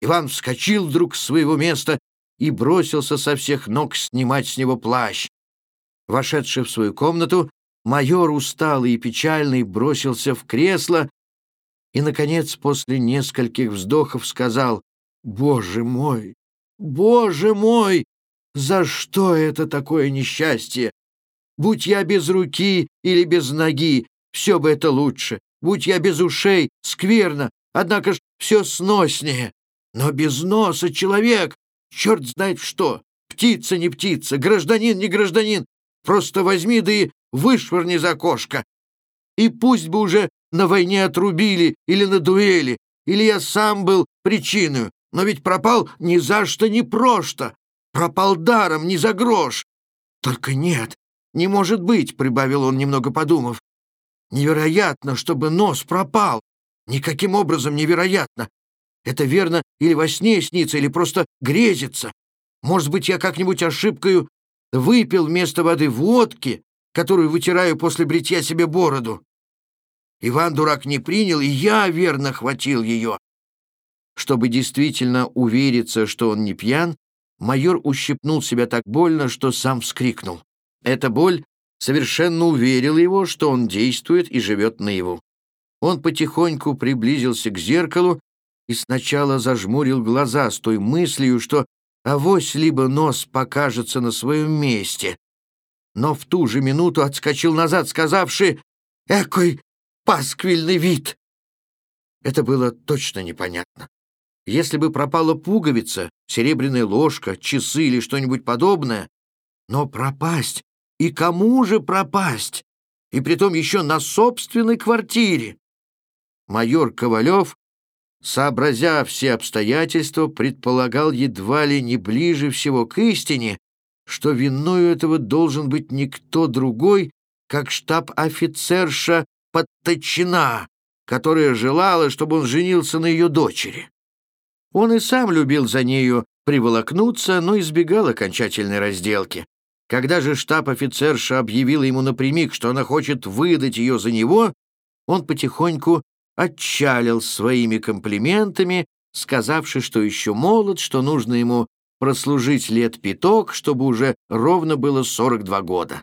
Иван вскочил вдруг с своего места и бросился со всех ног снимать с него плащ. Вошедший в свою комнату, Майор, усталый и печальный, бросился в кресло и, наконец, после нескольких вздохов сказал «Боже мой! Боже мой! За что это такое несчастье? Будь я без руки или без ноги, все бы это лучше. Будь я без ушей, скверно, однако ж все сноснее. Но без носа человек, черт знает что, птица не птица, гражданин не гражданин. Просто возьми да и вышвырни за окошко. И пусть бы уже на войне отрубили или на дуэли, или я сам был причиной, но ведь пропал ни за что, ни просто. Пропал даром, ни за грош. Только нет, не может быть, — прибавил он, немного подумав. Невероятно, чтобы нос пропал. Никаким образом невероятно. Это верно или во сне снится, или просто грезится. Может быть, я как-нибудь ошибкою выпил вместо воды водки, которую вытираю после бритья себе бороду. Иван дурак не принял, и я верно хватил ее. Чтобы действительно увериться, что он не пьян, майор ущипнул себя так больно, что сам вскрикнул. Эта боль совершенно уверила его, что он действует и живет наяву. Он потихоньку приблизился к зеркалу и сначала зажмурил глаза с той мыслью, что авось либо нос покажется на своем месте. Но в ту же минуту отскочил назад, сказавши «Экой пасквильный вид!» Это было точно непонятно. Если бы пропала пуговица, серебряная ложка, часы или что-нибудь подобное, но пропасть, и кому же пропасть? И притом еще на собственной квартире. Майор Ковалев сообразя все обстоятельства, предполагал едва ли не ближе всего к истине, что виною этого должен быть никто другой, как штаб-офицерша Подточина, которая желала, чтобы он женился на ее дочери. Он и сам любил за нею приволокнуться, но избегал окончательной разделки. Когда же штаб-офицерша объявила ему напрямик, что она хочет выдать ее за него, он потихоньку отчалил своими комплиментами, сказавши, что еще молод, что нужно ему прослужить лет пяток, чтобы уже ровно было 42 года.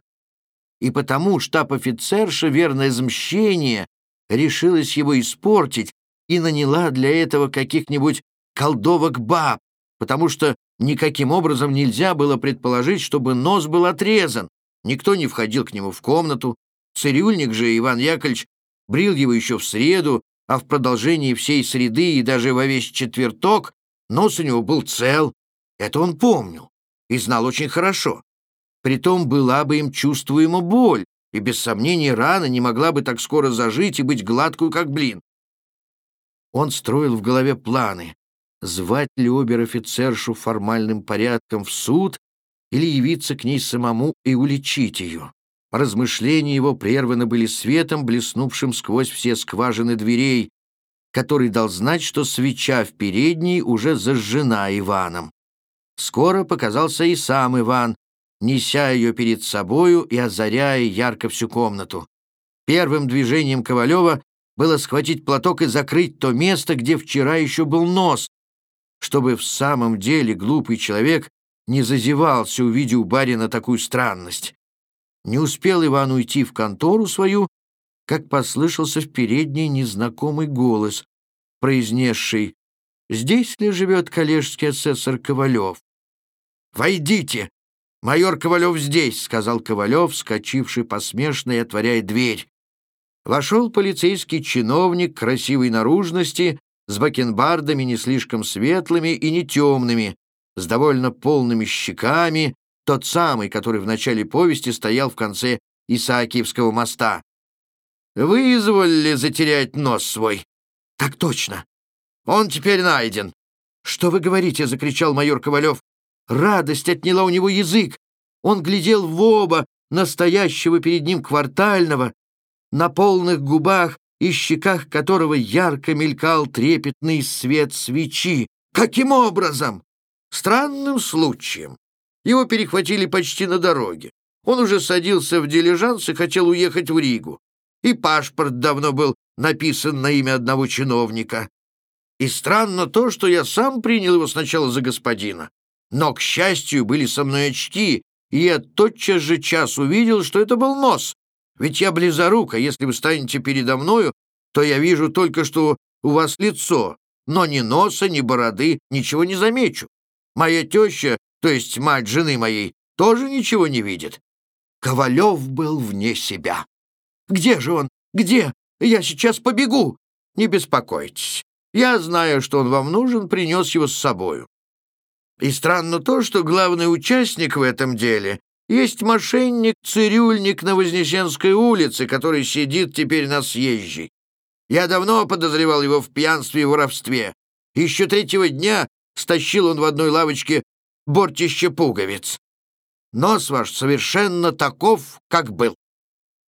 И потому штаб-офицерша, верное из мщения, решилась его испортить и наняла для этого каких-нибудь колдовок-баб, потому что никаким образом нельзя было предположить, чтобы нос был отрезан. Никто не входил к нему в комнату. Цирюльник же Иван Яковлевич брил его еще в среду, а в продолжении всей среды и даже во весь четверток нос у него был цел. Это он помнил и знал очень хорошо. Притом была бы им чувствуема боль, и без сомнения рана не могла бы так скоро зажить и быть гладкую, как блин. Он строил в голове планы, звать ли обер-офицершу формальным порядком в суд или явиться к ней самому и уличить ее. Размышления его прерваны были светом, блеснувшим сквозь все скважины дверей, который дал знать, что свеча в передней уже зажжена Иваном. Скоро показался и сам Иван, неся ее перед собою и озаряя ярко всю комнату. Первым движением Ковалева было схватить платок и закрыть то место, где вчера еще был нос, чтобы в самом деле глупый человек не зазевался, увидев барина такую странность. Не успел Иван уйти в контору свою, как послышался в передней незнакомый голос, произнесший «Здесь ли живет коллежский асессор Ковалев?» «Войдите! Майор Ковалев здесь!» — сказал Ковалев, скачивший посмешно и отворяя дверь. Вошел полицейский чиновник красивой наружности, с бакенбардами не слишком светлыми и не темными, с довольно полными щеками, тот самый, который в начале повести стоял в конце Исаакиевского моста. «Вы затерять нос свой?» «Так точно. Он теперь найден». «Что вы говорите?» — закричал майор Ковалев. Радость отняла у него язык. Он глядел в оба настоящего перед ним квартального, на полных губах и щеках которого ярко мелькал трепетный свет свечи. Каким образом? Странным случаем. Его перехватили почти на дороге. Он уже садился в дилижанс и хотел уехать в Ригу. И паспорт давно был написан на имя одного чиновника. И странно то, что я сам принял его сначала за господина. Но, к счастью, были со мной очки, и я тотчас же час увидел, что это был нос. Ведь я близорук, а если вы станете передо мною, то я вижу только, что у вас лицо, но ни носа, ни бороды, ничего не замечу. Моя теща то есть мать жены моей, тоже ничего не видит. Ковалев был вне себя. «Где же он? Где? Я сейчас побегу!» «Не беспокойтесь. Я знаю, что он вам нужен, принес его с собою. И странно то, что главный участник в этом деле есть мошенник-цирюльник на Вознесенской улице, который сидит теперь на съезжей. Я давно подозревал его в пьянстве и воровстве. Еще третьего дня стащил он в одной лавочке бортище пуговиц. Нос ваш совершенно таков, как был.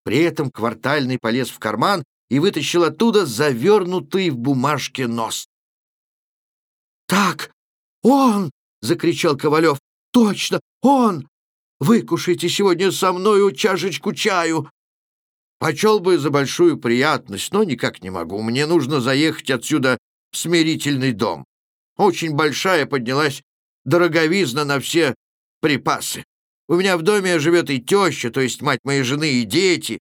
При этом квартальный полез в карман и вытащил оттуда завернутый в бумажке нос. «Так, он!» — закричал Ковалев. точно, он! Выкушайте сегодня со мною чашечку чаю!» «Почел бы за большую приятность, но никак не могу. Мне нужно заехать отсюда в смирительный дом. Очень большая поднялась дороговизна на все припасы. У меня в доме живет и теща, то есть мать моей жены, и дети.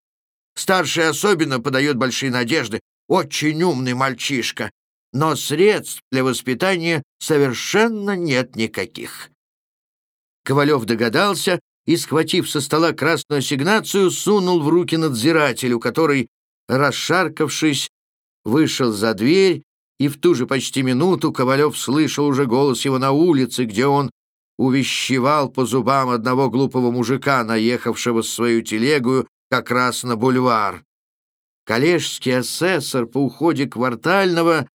Старший особенно подает большие надежды. Очень умный мальчишка. Но средств для воспитания совершенно нет никаких. Ковалев догадался и, схватив со стола красную ассигнацию, сунул в руки надзирателю, который, расшаркавшись, вышел за дверь, и в ту же почти минуту Ковалев слышал уже голос его на улице, где он увещевал по зубам одного глупого мужика, наехавшего свою телегую как раз на бульвар. Коллежский асессор по уходе квартального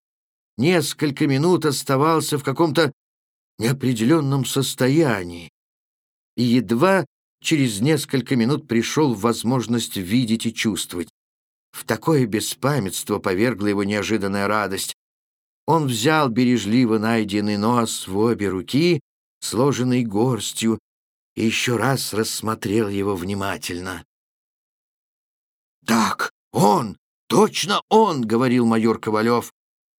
несколько минут оставался в каком-то неопределенном состоянии и едва через несколько минут пришел возможность видеть и чувствовать. В такое беспамятство повергла его неожиданная радость. Он взял бережливо найденный нос в обе руки, сложенный горстью, и еще раз рассмотрел его внимательно. «Так, он! Точно он!» — говорил майор Ковалев.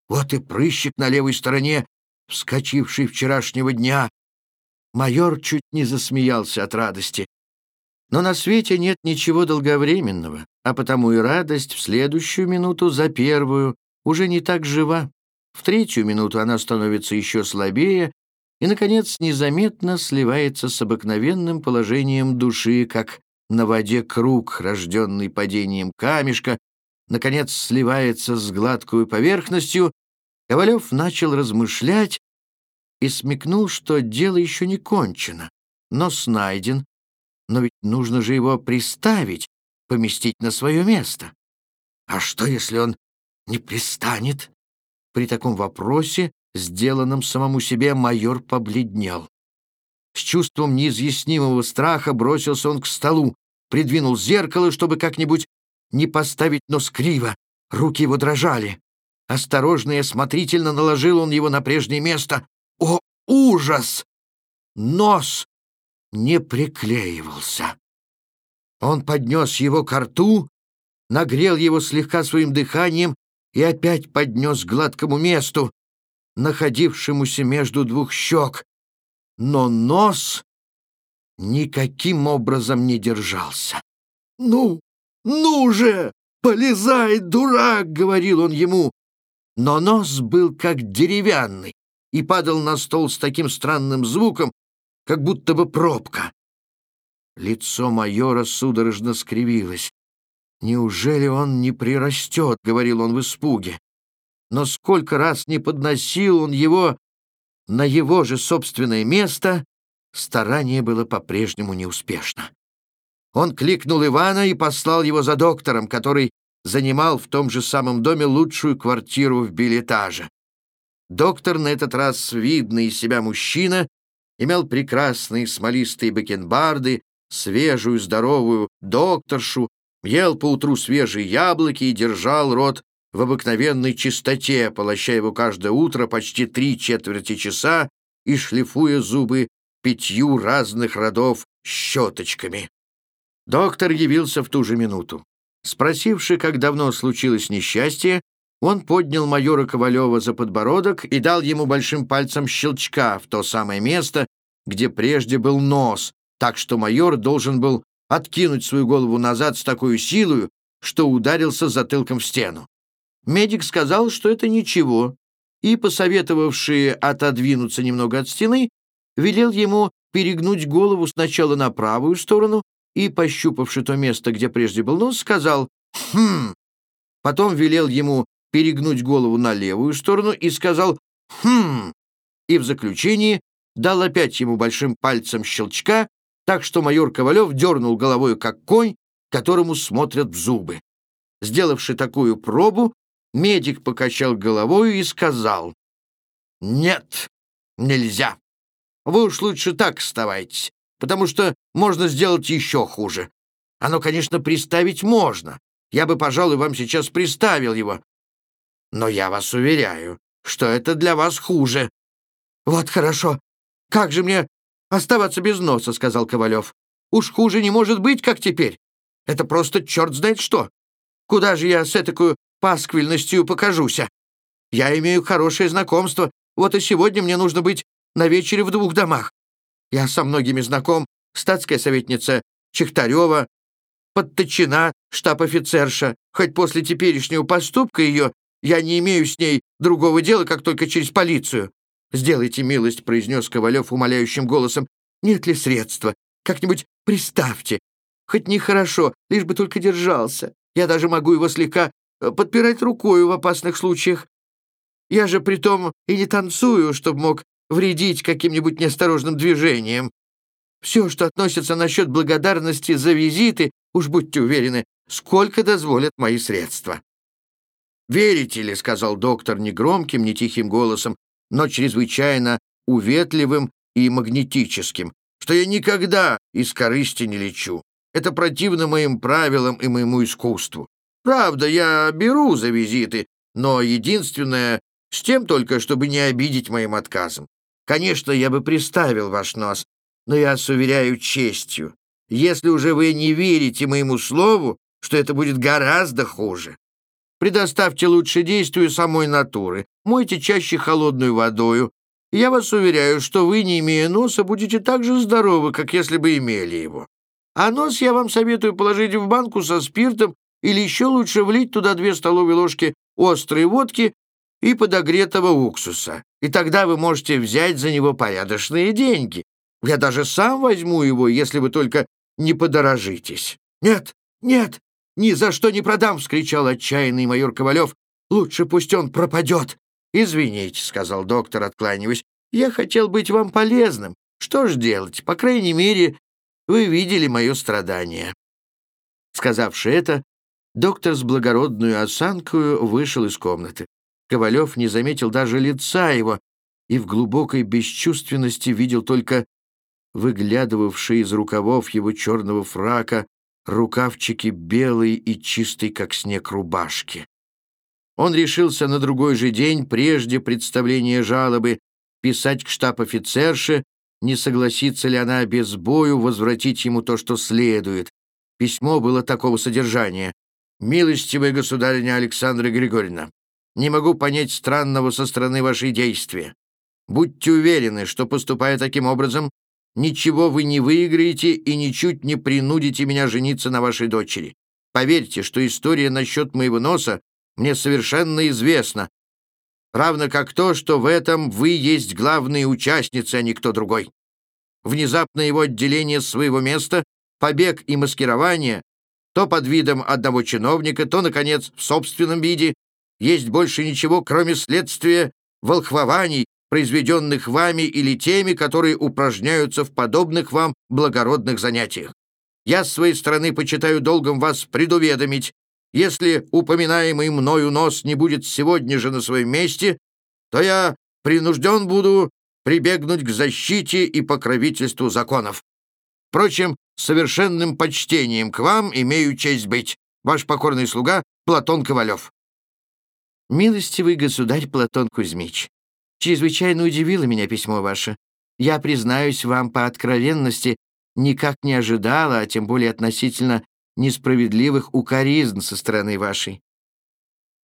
«Вот и прыщик на левой стороне, вскочивший вчерашнего дня». Майор чуть не засмеялся от радости. Но на свете нет ничего долговременного, а потому и радость в следующую минуту за первую уже не так жива. В третью минуту она становится еще слабее и, наконец, незаметно сливается с обыкновенным положением души, как на воде круг, рожденный падением камешка, наконец сливается с гладкую поверхностью, Ковалев начал размышлять и смекнул, что дело еще не кончено. Нос найден, но ведь нужно же его приставить, поместить на свое место. А что, если он не пристанет? При таком вопросе, сделанном самому себе, майор побледнел. С чувством неизъяснимого страха бросился он к столу, придвинул зеркало, чтобы как-нибудь не поставить нос криво. Руки его дрожали. Осторожно и осмотрительно наложил он его на прежнее место. О, ужас! Нос не приклеивался. Он поднес его к рту, нагрел его слегка своим дыханием и опять поднес к гладкому месту, находившемуся между двух щек но нос никаким образом не держался. «Ну, ну же, полезай, дурак!» — говорил он ему. Но нос был как деревянный и падал на стол с таким странным звуком, как будто бы пробка. Лицо майора судорожно скривилось. «Неужели он не прирастет?» — говорил он в испуге. Но сколько раз не подносил он его на его же собственное место, старание было по-прежнему неуспешно. Он кликнул Ивана и послал его за доктором, который занимал в том же самом доме лучшую квартиру в билетаже. Доктор, на этот раз видный из себя мужчина, имел прекрасные смолистые бакенбарды, свежую здоровую докторшу, ел поутру свежие яблоки и держал рот в обыкновенной чистоте, полоща его каждое утро почти три четверти часа и шлифуя зубы пятью разных родов щеточками. Доктор явился в ту же минуту. Спросивши, как давно случилось несчастье, он поднял майора Ковалева за подбородок и дал ему большим пальцем щелчка в то самое место, где прежде был нос, так что майор должен был откинуть свою голову назад с такой силой, что ударился затылком в стену. Медик сказал, что это ничего, и, посоветовавший отодвинуться немного от стены, велел ему перегнуть голову сначала на правую сторону и, пощупавши то место, где прежде был нос, сказал «Хм». Потом велел ему перегнуть голову на левую сторону и сказал «Хм». И в заключении дал опять ему большим пальцем щелчка, так что майор Ковалев дернул головой, как конь, которому смотрят в зубы. Сделавши такую пробу, Медик покачал головой и сказал, «Нет, нельзя. Вы уж лучше так оставайтесь, потому что можно сделать еще хуже. Оно, конечно, приставить можно. Я бы, пожалуй, вам сейчас приставил его. Но я вас уверяю, что это для вас хуже. Вот хорошо. Как же мне оставаться без носа», — сказал Ковалев. «Уж хуже не может быть, как теперь. Это просто черт знает что. Куда же я с этакой пасквильностью покажуся? Я имею хорошее знакомство, вот и сегодня мне нужно быть на вечере в двух домах. Я со многими знаком, статская советница Чехтарева, подточена штаб-офицерша, хоть после теперешнего поступка ее я не имею с ней другого дела, как только через полицию. «Сделайте милость», — произнес Ковалев умоляющим голосом. «Нет ли средства? Как-нибудь приставьте. Хоть нехорошо, лишь бы только держался. Я даже могу его слегка э, подпирать рукой в опасных случаях. Я же притом и не танцую, чтобы мог вредить каким-нибудь неосторожным движением. Все, что относится насчет благодарности за визиты, уж будьте уверены, сколько дозволят мои средства. «Верите ли», — сказал доктор негромким, не тихим голосом, но чрезвычайно уветливым и магнетическим, что я никогда из корысти не лечу. Это противно моим правилам и моему искусству. Правда, я беру за визиты, но единственное, с тем только, чтобы не обидеть моим отказом. Конечно, я бы приставил ваш нос, но я с уверяю честью, если уже вы не верите моему слову, что это будет гораздо хуже. Предоставьте лучше действию самой натуры, мойте чаще холодную водою. Я вас уверяю, что вы, не имея носа, будете так же здоровы, как если бы имели его. А нос я вам советую положить в банку со спиртом или еще лучше влить туда две столовые ложки острой водки и подогретого уксуса. И тогда вы можете взять за него порядочные деньги. Я даже сам возьму его, если вы только не подорожитесь». «Нет, нет, ни за что не продам!» — вскричал отчаянный майор Ковалев. «Лучше пусть он пропадет!» «Извините», — сказал доктор, откланиваясь. «Я хотел быть вам полезным. Что ж делать? По крайней мере, вы видели мое страдание». Сказавши это, доктор с благородную осанкою вышел из комнаты. Ковалев не заметил даже лица его и в глубокой бесчувственности видел только выглядывавшие из рукавов его черного фрака рукавчики белые и чистые, как снег, рубашки. Он решился на другой же день, прежде представления жалобы, писать к штаб-офицерше не согласится ли она без бою возвратить ему то, что следует. Письмо было такого содержания. «Милостивая государиня Александра Григорьевна, не могу понять странного со стороны вашей действия. Будьте уверены, что, поступая таким образом, ничего вы не выиграете и ничуть не принудите меня жениться на вашей дочери. Поверьте, что история насчет моего носа мне совершенно известна, равно как то, что в этом вы есть главные участницы, а не кто другой. Внезапное его отделение своего места, побег и маскирование, то под видом одного чиновника, то, наконец, в собственном виде, есть больше ничего, кроме следствия волхвований, произведенных вами или теми, которые упражняются в подобных вам благородных занятиях. Я с своей стороны почитаю долгом вас предуведомить, если упоминаемый мною нос не будет сегодня же на своем месте, то я принужден буду прибегнуть к защите и покровительству законов. Впрочем, совершенным почтением к вам имею честь быть. Ваш покорный слуга Платон Ковалев. Милостивый государь Платон Кузьмич, чрезвычайно удивило меня письмо ваше. Я, признаюсь вам по откровенности, никак не ожидала, а тем более относительно несправедливых укоризн со стороны вашей.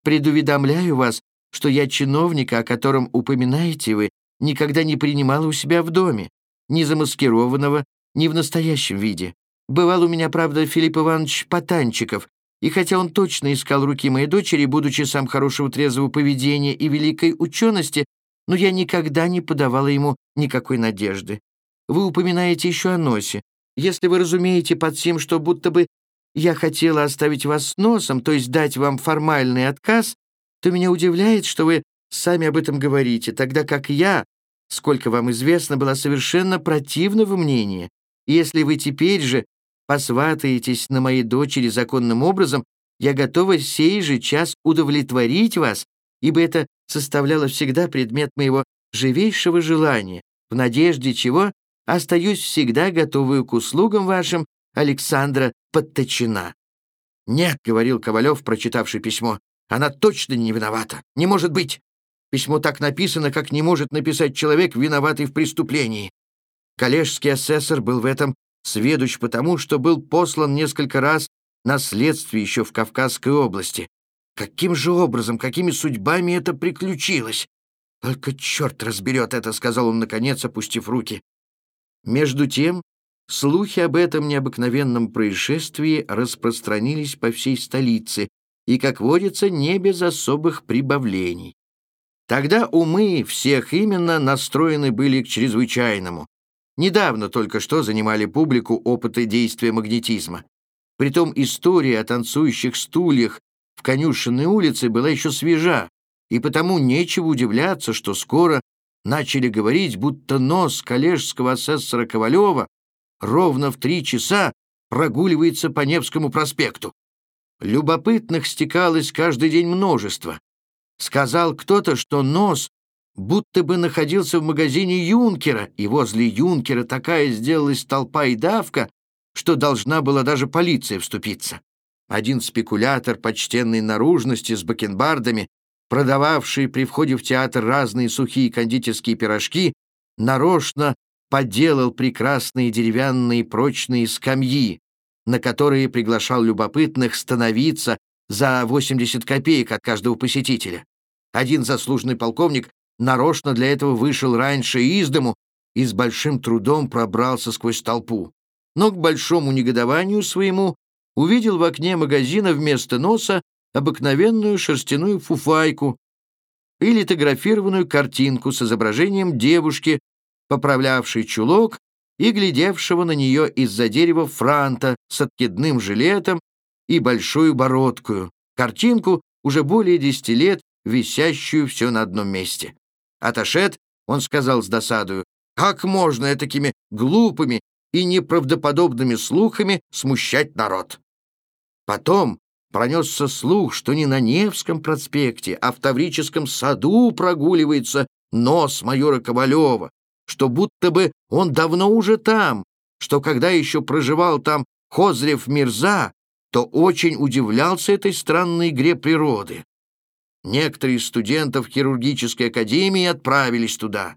Предуведомляю вас, что я чиновника, о котором упоминаете вы, никогда не принимала у себя в доме, ни замаскированного, ни в настоящем виде. Бывал у меня, правда, Филипп Иванович Потанчиков, и хотя он точно искал руки моей дочери, будучи сам хорошего трезвого поведения и великой учености, но я никогда не подавала ему никакой надежды. Вы упоминаете еще о носе. Если вы разумеете под тем, что будто бы я хотела оставить вас с носом, то есть дать вам формальный отказ, то меня удивляет, что вы сами об этом говорите, тогда как я, сколько вам известно, была совершенно противного мнения. Если вы теперь же посватаетесь на моей дочери законным образом, я готова сей же час удовлетворить вас, ибо это составляло всегда предмет моего живейшего желания, в надежде чего остаюсь всегда готовую к услугам вашим Александра подточена. «Нет», — говорил Ковалев, прочитавший письмо, — «она точно не виновата. Не может быть. Письмо так написано, как не может написать человек, виноватый в преступлении. Коллежский асессор был в этом сведущ потому, что был послан несколько раз на следствие еще в Кавказской области. Каким же образом, какими судьбами это приключилось? Только черт разберет это, — сказал он, наконец, опустив руки. Между тем, слухи об этом необыкновенном происшествии распространились по всей столице и, как водится, не без особых прибавлений. Тогда умы всех именно настроены были к чрезвычайному. Недавно только что занимали публику опыты действия магнетизма. Притом история о танцующих стульях в конюшенной улице была еще свежа, и потому нечего удивляться, что скоро начали говорить, будто нос коллежского асессора Ковалева ровно в три часа прогуливается по Невскому проспекту. Любопытных стекалось каждый день множество. Сказал кто-то, что нос будто бы находился в магазине Юнкера, и возле Юнкера такая сделалась толпа и давка, что должна была даже полиция вступиться. Один спекулятор почтенной наружности с бакенбардами, продававший при входе в театр разные сухие кондитерские пирожки, нарочно поделал прекрасные деревянные прочные скамьи, на которые приглашал любопытных становиться за 80 копеек от каждого посетителя. Один заслуженный полковник нарочно для этого вышел раньше из дому и с большим трудом пробрался сквозь толпу. Но к большому негодованию своему увидел в окне магазина вместо носа обыкновенную шерстяную фуфайку и литографированную картинку с изображением девушки, поправлявшей чулок и глядевшего на нее из-за дерева франта с откидным жилетом и большую бородкую, картинку уже более десяти лет, висящую все на одном месте. Отошед, он сказал с досадою, «Как можно такими глупыми и неправдоподобными слухами смущать народ?» Потом пронесся слух, что не на Невском проспекте, а в Таврическом саду прогуливается нос майора Ковалева, что будто бы он давно уже там, что когда еще проживал там Хозрев Мирза, то очень удивлялся этой странной игре природы. Некоторые из студентов хирургической академии отправились туда.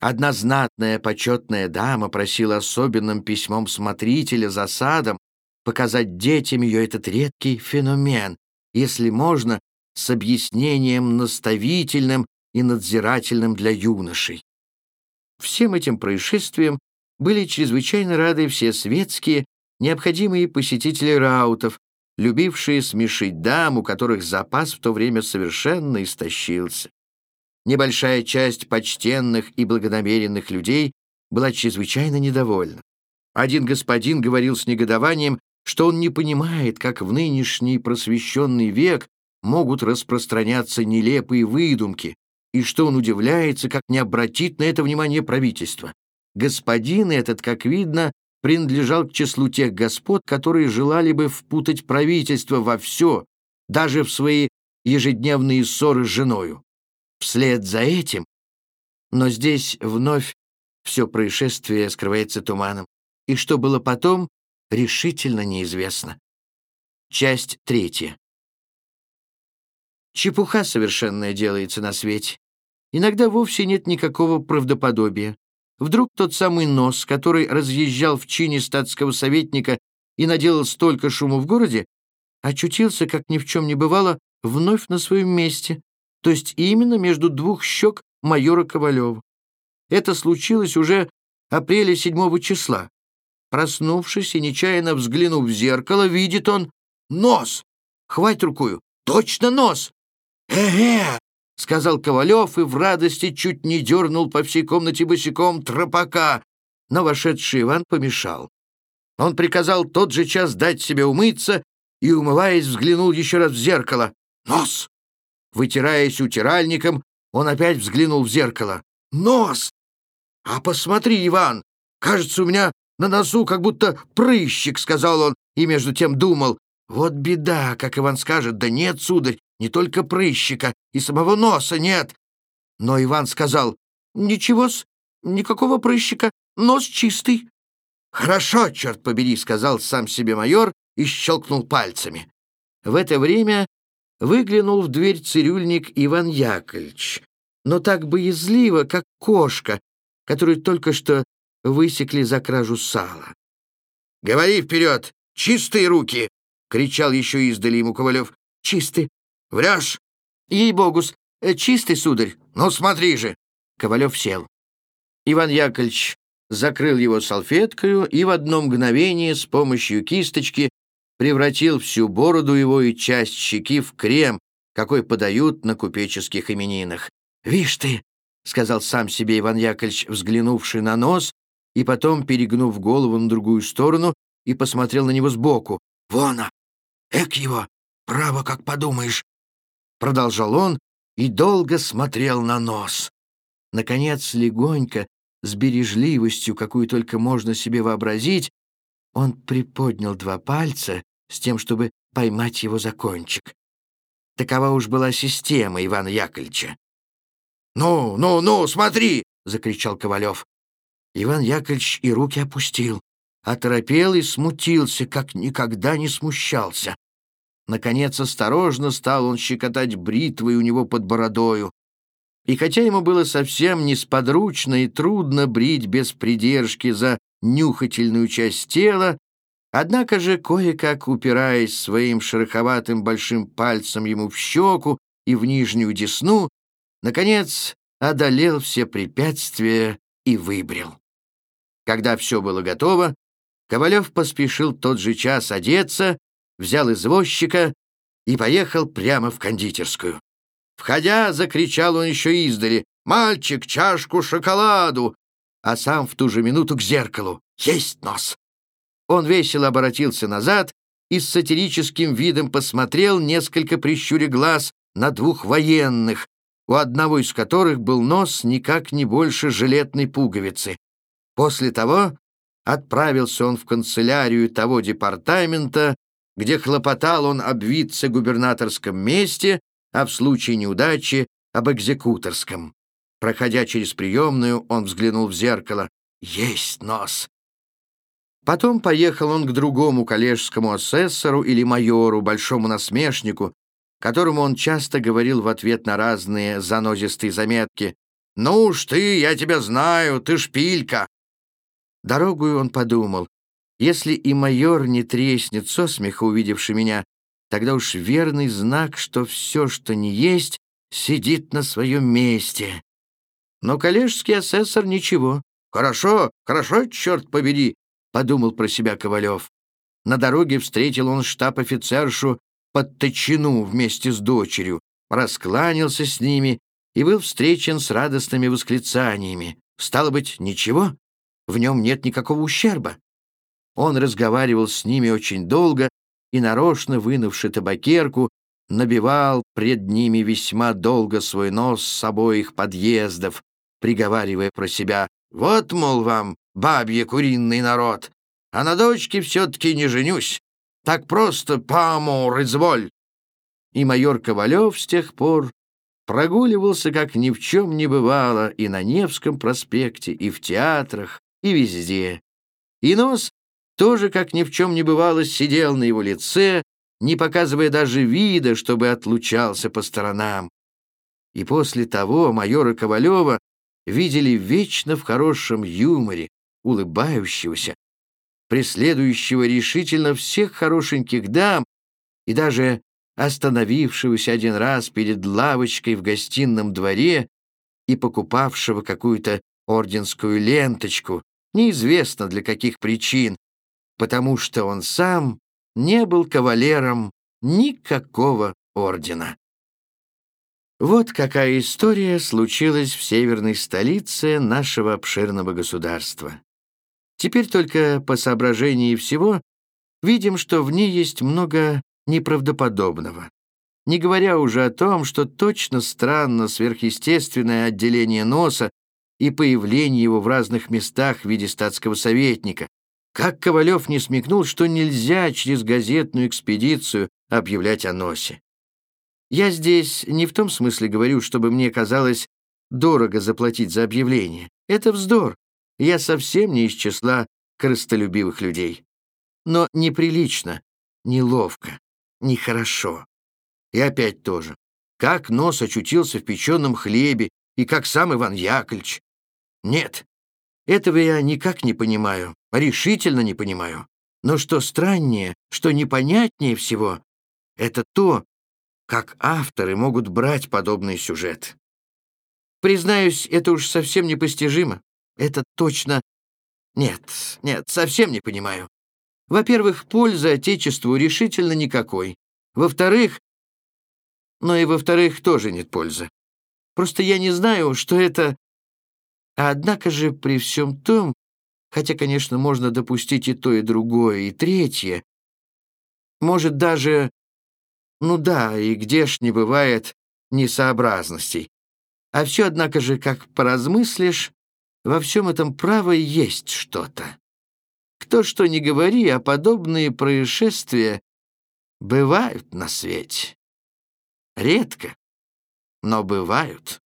Одна знатная почетная дама просила особенным письмом смотрителя за садом показать детям ее этот редкий феномен, если можно, с объяснением наставительным и надзирательным для юношей. Всем этим происшествиям были чрезвычайно рады все светские, необходимые посетители раутов, любившие смешить дам, у которых запас в то время совершенно истощился. Небольшая часть почтенных и благонамеренных людей была чрезвычайно недовольна. Один господин говорил с негодованием, что он не понимает, как в нынешний просвещенный век могут распространяться нелепые выдумки, и что он удивляется, как не обратит на это внимание правительство. Господин этот, как видно, принадлежал к числу тех господ, которые желали бы впутать правительство во все, даже в свои ежедневные ссоры с женою. Вслед за этим, но здесь вновь все происшествие скрывается туманом, и что было потом, решительно неизвестно. Часть третья. Чепуха совершенная делается на свете. Иногда вовсе нет никакого правдоподобия. Вдруг тот самый нос, который разъезжал в чине статского советника и наделал столько шума в городе, очутился, как ни в чем не бывало, вновь на своем месте, то есть именно между двух щек майора Ковалева. Это случилось уже апреля 7 числа. Проснувшись и нечаянно взглянув в зеркало, видит он нос. Хвать рукою. Точно нос. Э-э, — сказал Ковалев и в радости чуть не дернул по всей комнате босиком тропака, но вошедший Иван помешал. Он приказал тот же час дать себе умыться и, умываясь, взглянул еще раз в зеркало. «Нос!» Вытираясь утиральником, он опять взглянул в зеркало. «Нос! А посмотри, Иван, кажется, у меня на носу как будто прыщик», — сказал он, и между тем думал. «Вот беда, как Иван скажет, да нет, сударь, не только прыщика, и самого носа нет. Но Иван сказал, «Ничего-с, никакого прыщика, нос чистый». «Хорошо, черт побери», — сказал сам себе майор и щелкнул пальцами. В это время выглянул в дверь цирюльник Иван Яковлевич, но так боязливо, как кошка, которую только что высекли за кражу сала. «Говори вперед! Чистые руки!» — кричал еще издали ему Ковалев. «Чисты». «Врешь?» «Ей-богус, э, чистый, сударь». «Ну, смотри же!» Ковалев сел. Иван Яковлевич закрыл его салфеткою и в одно мгновение с помощью кисточки превратил всю бороду его и часть щеки в крем, какой подают на купеческих именинах. «Вишь ты!» — сказал сам себе Иван Яковлевич, взглянувший на нос, и потом, перегнув голову на другую сторону, и посмотрел на него сбоку. «Вон! Эк его! Право, как подумаешь!» Продолжал он и долго смотрел на нос. Наконец, легонько, с бережливостью, какую только можно себе вообразить, он приподнял два пальца с тем, чтобы поймать его за кончик. Такова уж была система Ивана Яковлевича. «Ну, ну, ну, смотри!» — закричал Ковалев. Иван Яковлевич и руки опустил, оторопел и смутился, как никогда не смущался. Наконец, осторожно стал он щекотать бритвой у него под бородою. И хотя ему было совсем несподручно и трудно брить без придержки за нюхательную часть тела, однако же, кое-как упираясь своим шероховатым большим пальцем ему в щеку и в нижнюю десну, наконец одолел все препятствия и выбрил. Когда все было готово, Ковалев поспешил тот же час одеться, взял извозчика и поехал прямо в кондитерскую. Входя, закричал он еще издали «Мальчик, чашку шоколаду!» а сам в ту же минуту к зеркалу «Есть нос!» Он весело обратился назад и с сатирическим видом посмотрел, несколько прищуря глаз, на двух военных, у одного из которых был нос никак не больше жилетной пуговицы. После того отправился он в канцелярию того департамента, где хлопотал он об вице-губернаторском месте, а в случае неудачи — об экзекуторском. Проходя через приемную, он взглянул в зеркало. Есть нос! Потом поехал он к другому коллежскому асессору или майору, большому насмешнику, которому он часто говорил в ответ на разные занозистые заметки. «Ну уж ты, я тебя знаю, ты шпилька!» Дорогую он подумал, если и майор не треснет со смеха, увидевший меня, тогда уж верный знак, что все, что не есть, сидит на своем месте. Но коллежский асессор ничего. «Хорошо, хорошо, черт побери!» — подумал про себя Ковалев. На дороге встретил он штаб-офицершу Подточину вместе с дочерью, раскланялся с ними и был встречен с радостными восклицаниями. Стало быть, ничего, в нем нет никакого ущерба. Он разговаривал с ними очень долго и, нарочно вынувши табакерку, набивал пред ними весьма долго свой нос с обоих подъездов, приговаривая про себя «Вот, мол, вам, бабье куриный народ, а на дочке все-таки не женюсь, так просто помор, изволь!» И майор Ковалев с тех пор прогуливался, как ни в чем не бывало, и на Невском проспекте, и в театрах, и везде. И нос тоже, как ни в чем не бывало, сидел на его лице, не показывая даже вида, чтобы отлучался по сторонам. И после того майора Ковалева видели вечно в хорошем юморе, улыбающегося, преследующего решительно всех хорошеньких дам и даже остановившегося один раз перед лавочкой в гостином дворе и покупавшего какую-то орденскую ленточку, неизвестно для каких причин, потому что он сам не был кавалером никакого ордена. Вот какая история случилась в северной столице нашего обширного государства. Теперь только по соображении всего видим, что в ней есть много неправдоподобного. Не говоря уже о том, что точно странно сверхъестественное отделение носа и появление его в разных местах в виде статского советника. Как Ковалев не смекнул, что нельзя через газетную экспедицию объявлять о носе. Я здесь не в том смысле говорю, чтобы мне казалось дорого заплатить за объявление. Это вздор. Я совсем не из числа крыстолюбивых людей. Но неприлично, неловко, нехорошо. И опять тоже. Как нос очутился в печеном хлебе, и как сам Иван Яковлевич. Нет, Этого я никак не понимаю, решительно не понимаю. Но что страннее, что непонятнее всего, это то, как авторы могут брать подобный сюжет. Признаюсь, это уж совсем непостижимо. Это точно... Нет, нет, совсем не понимаю. Во-первых, пользы Отечеству решительно никакой. Во-вторых... Но и во-вторых, тоже нет пользы. Просто я не знаю, что это... Однако же при всем том, хотя, конечно, можно допустить и то, и другое, и третье, может даже... Ну да, и где ж не бывает несообразностей. А все, однако же, как поразмыслишь, во всем этом право есть что-то. Кто что ни говори, а подобные происшествия бывают на свете. Редко, но бывают.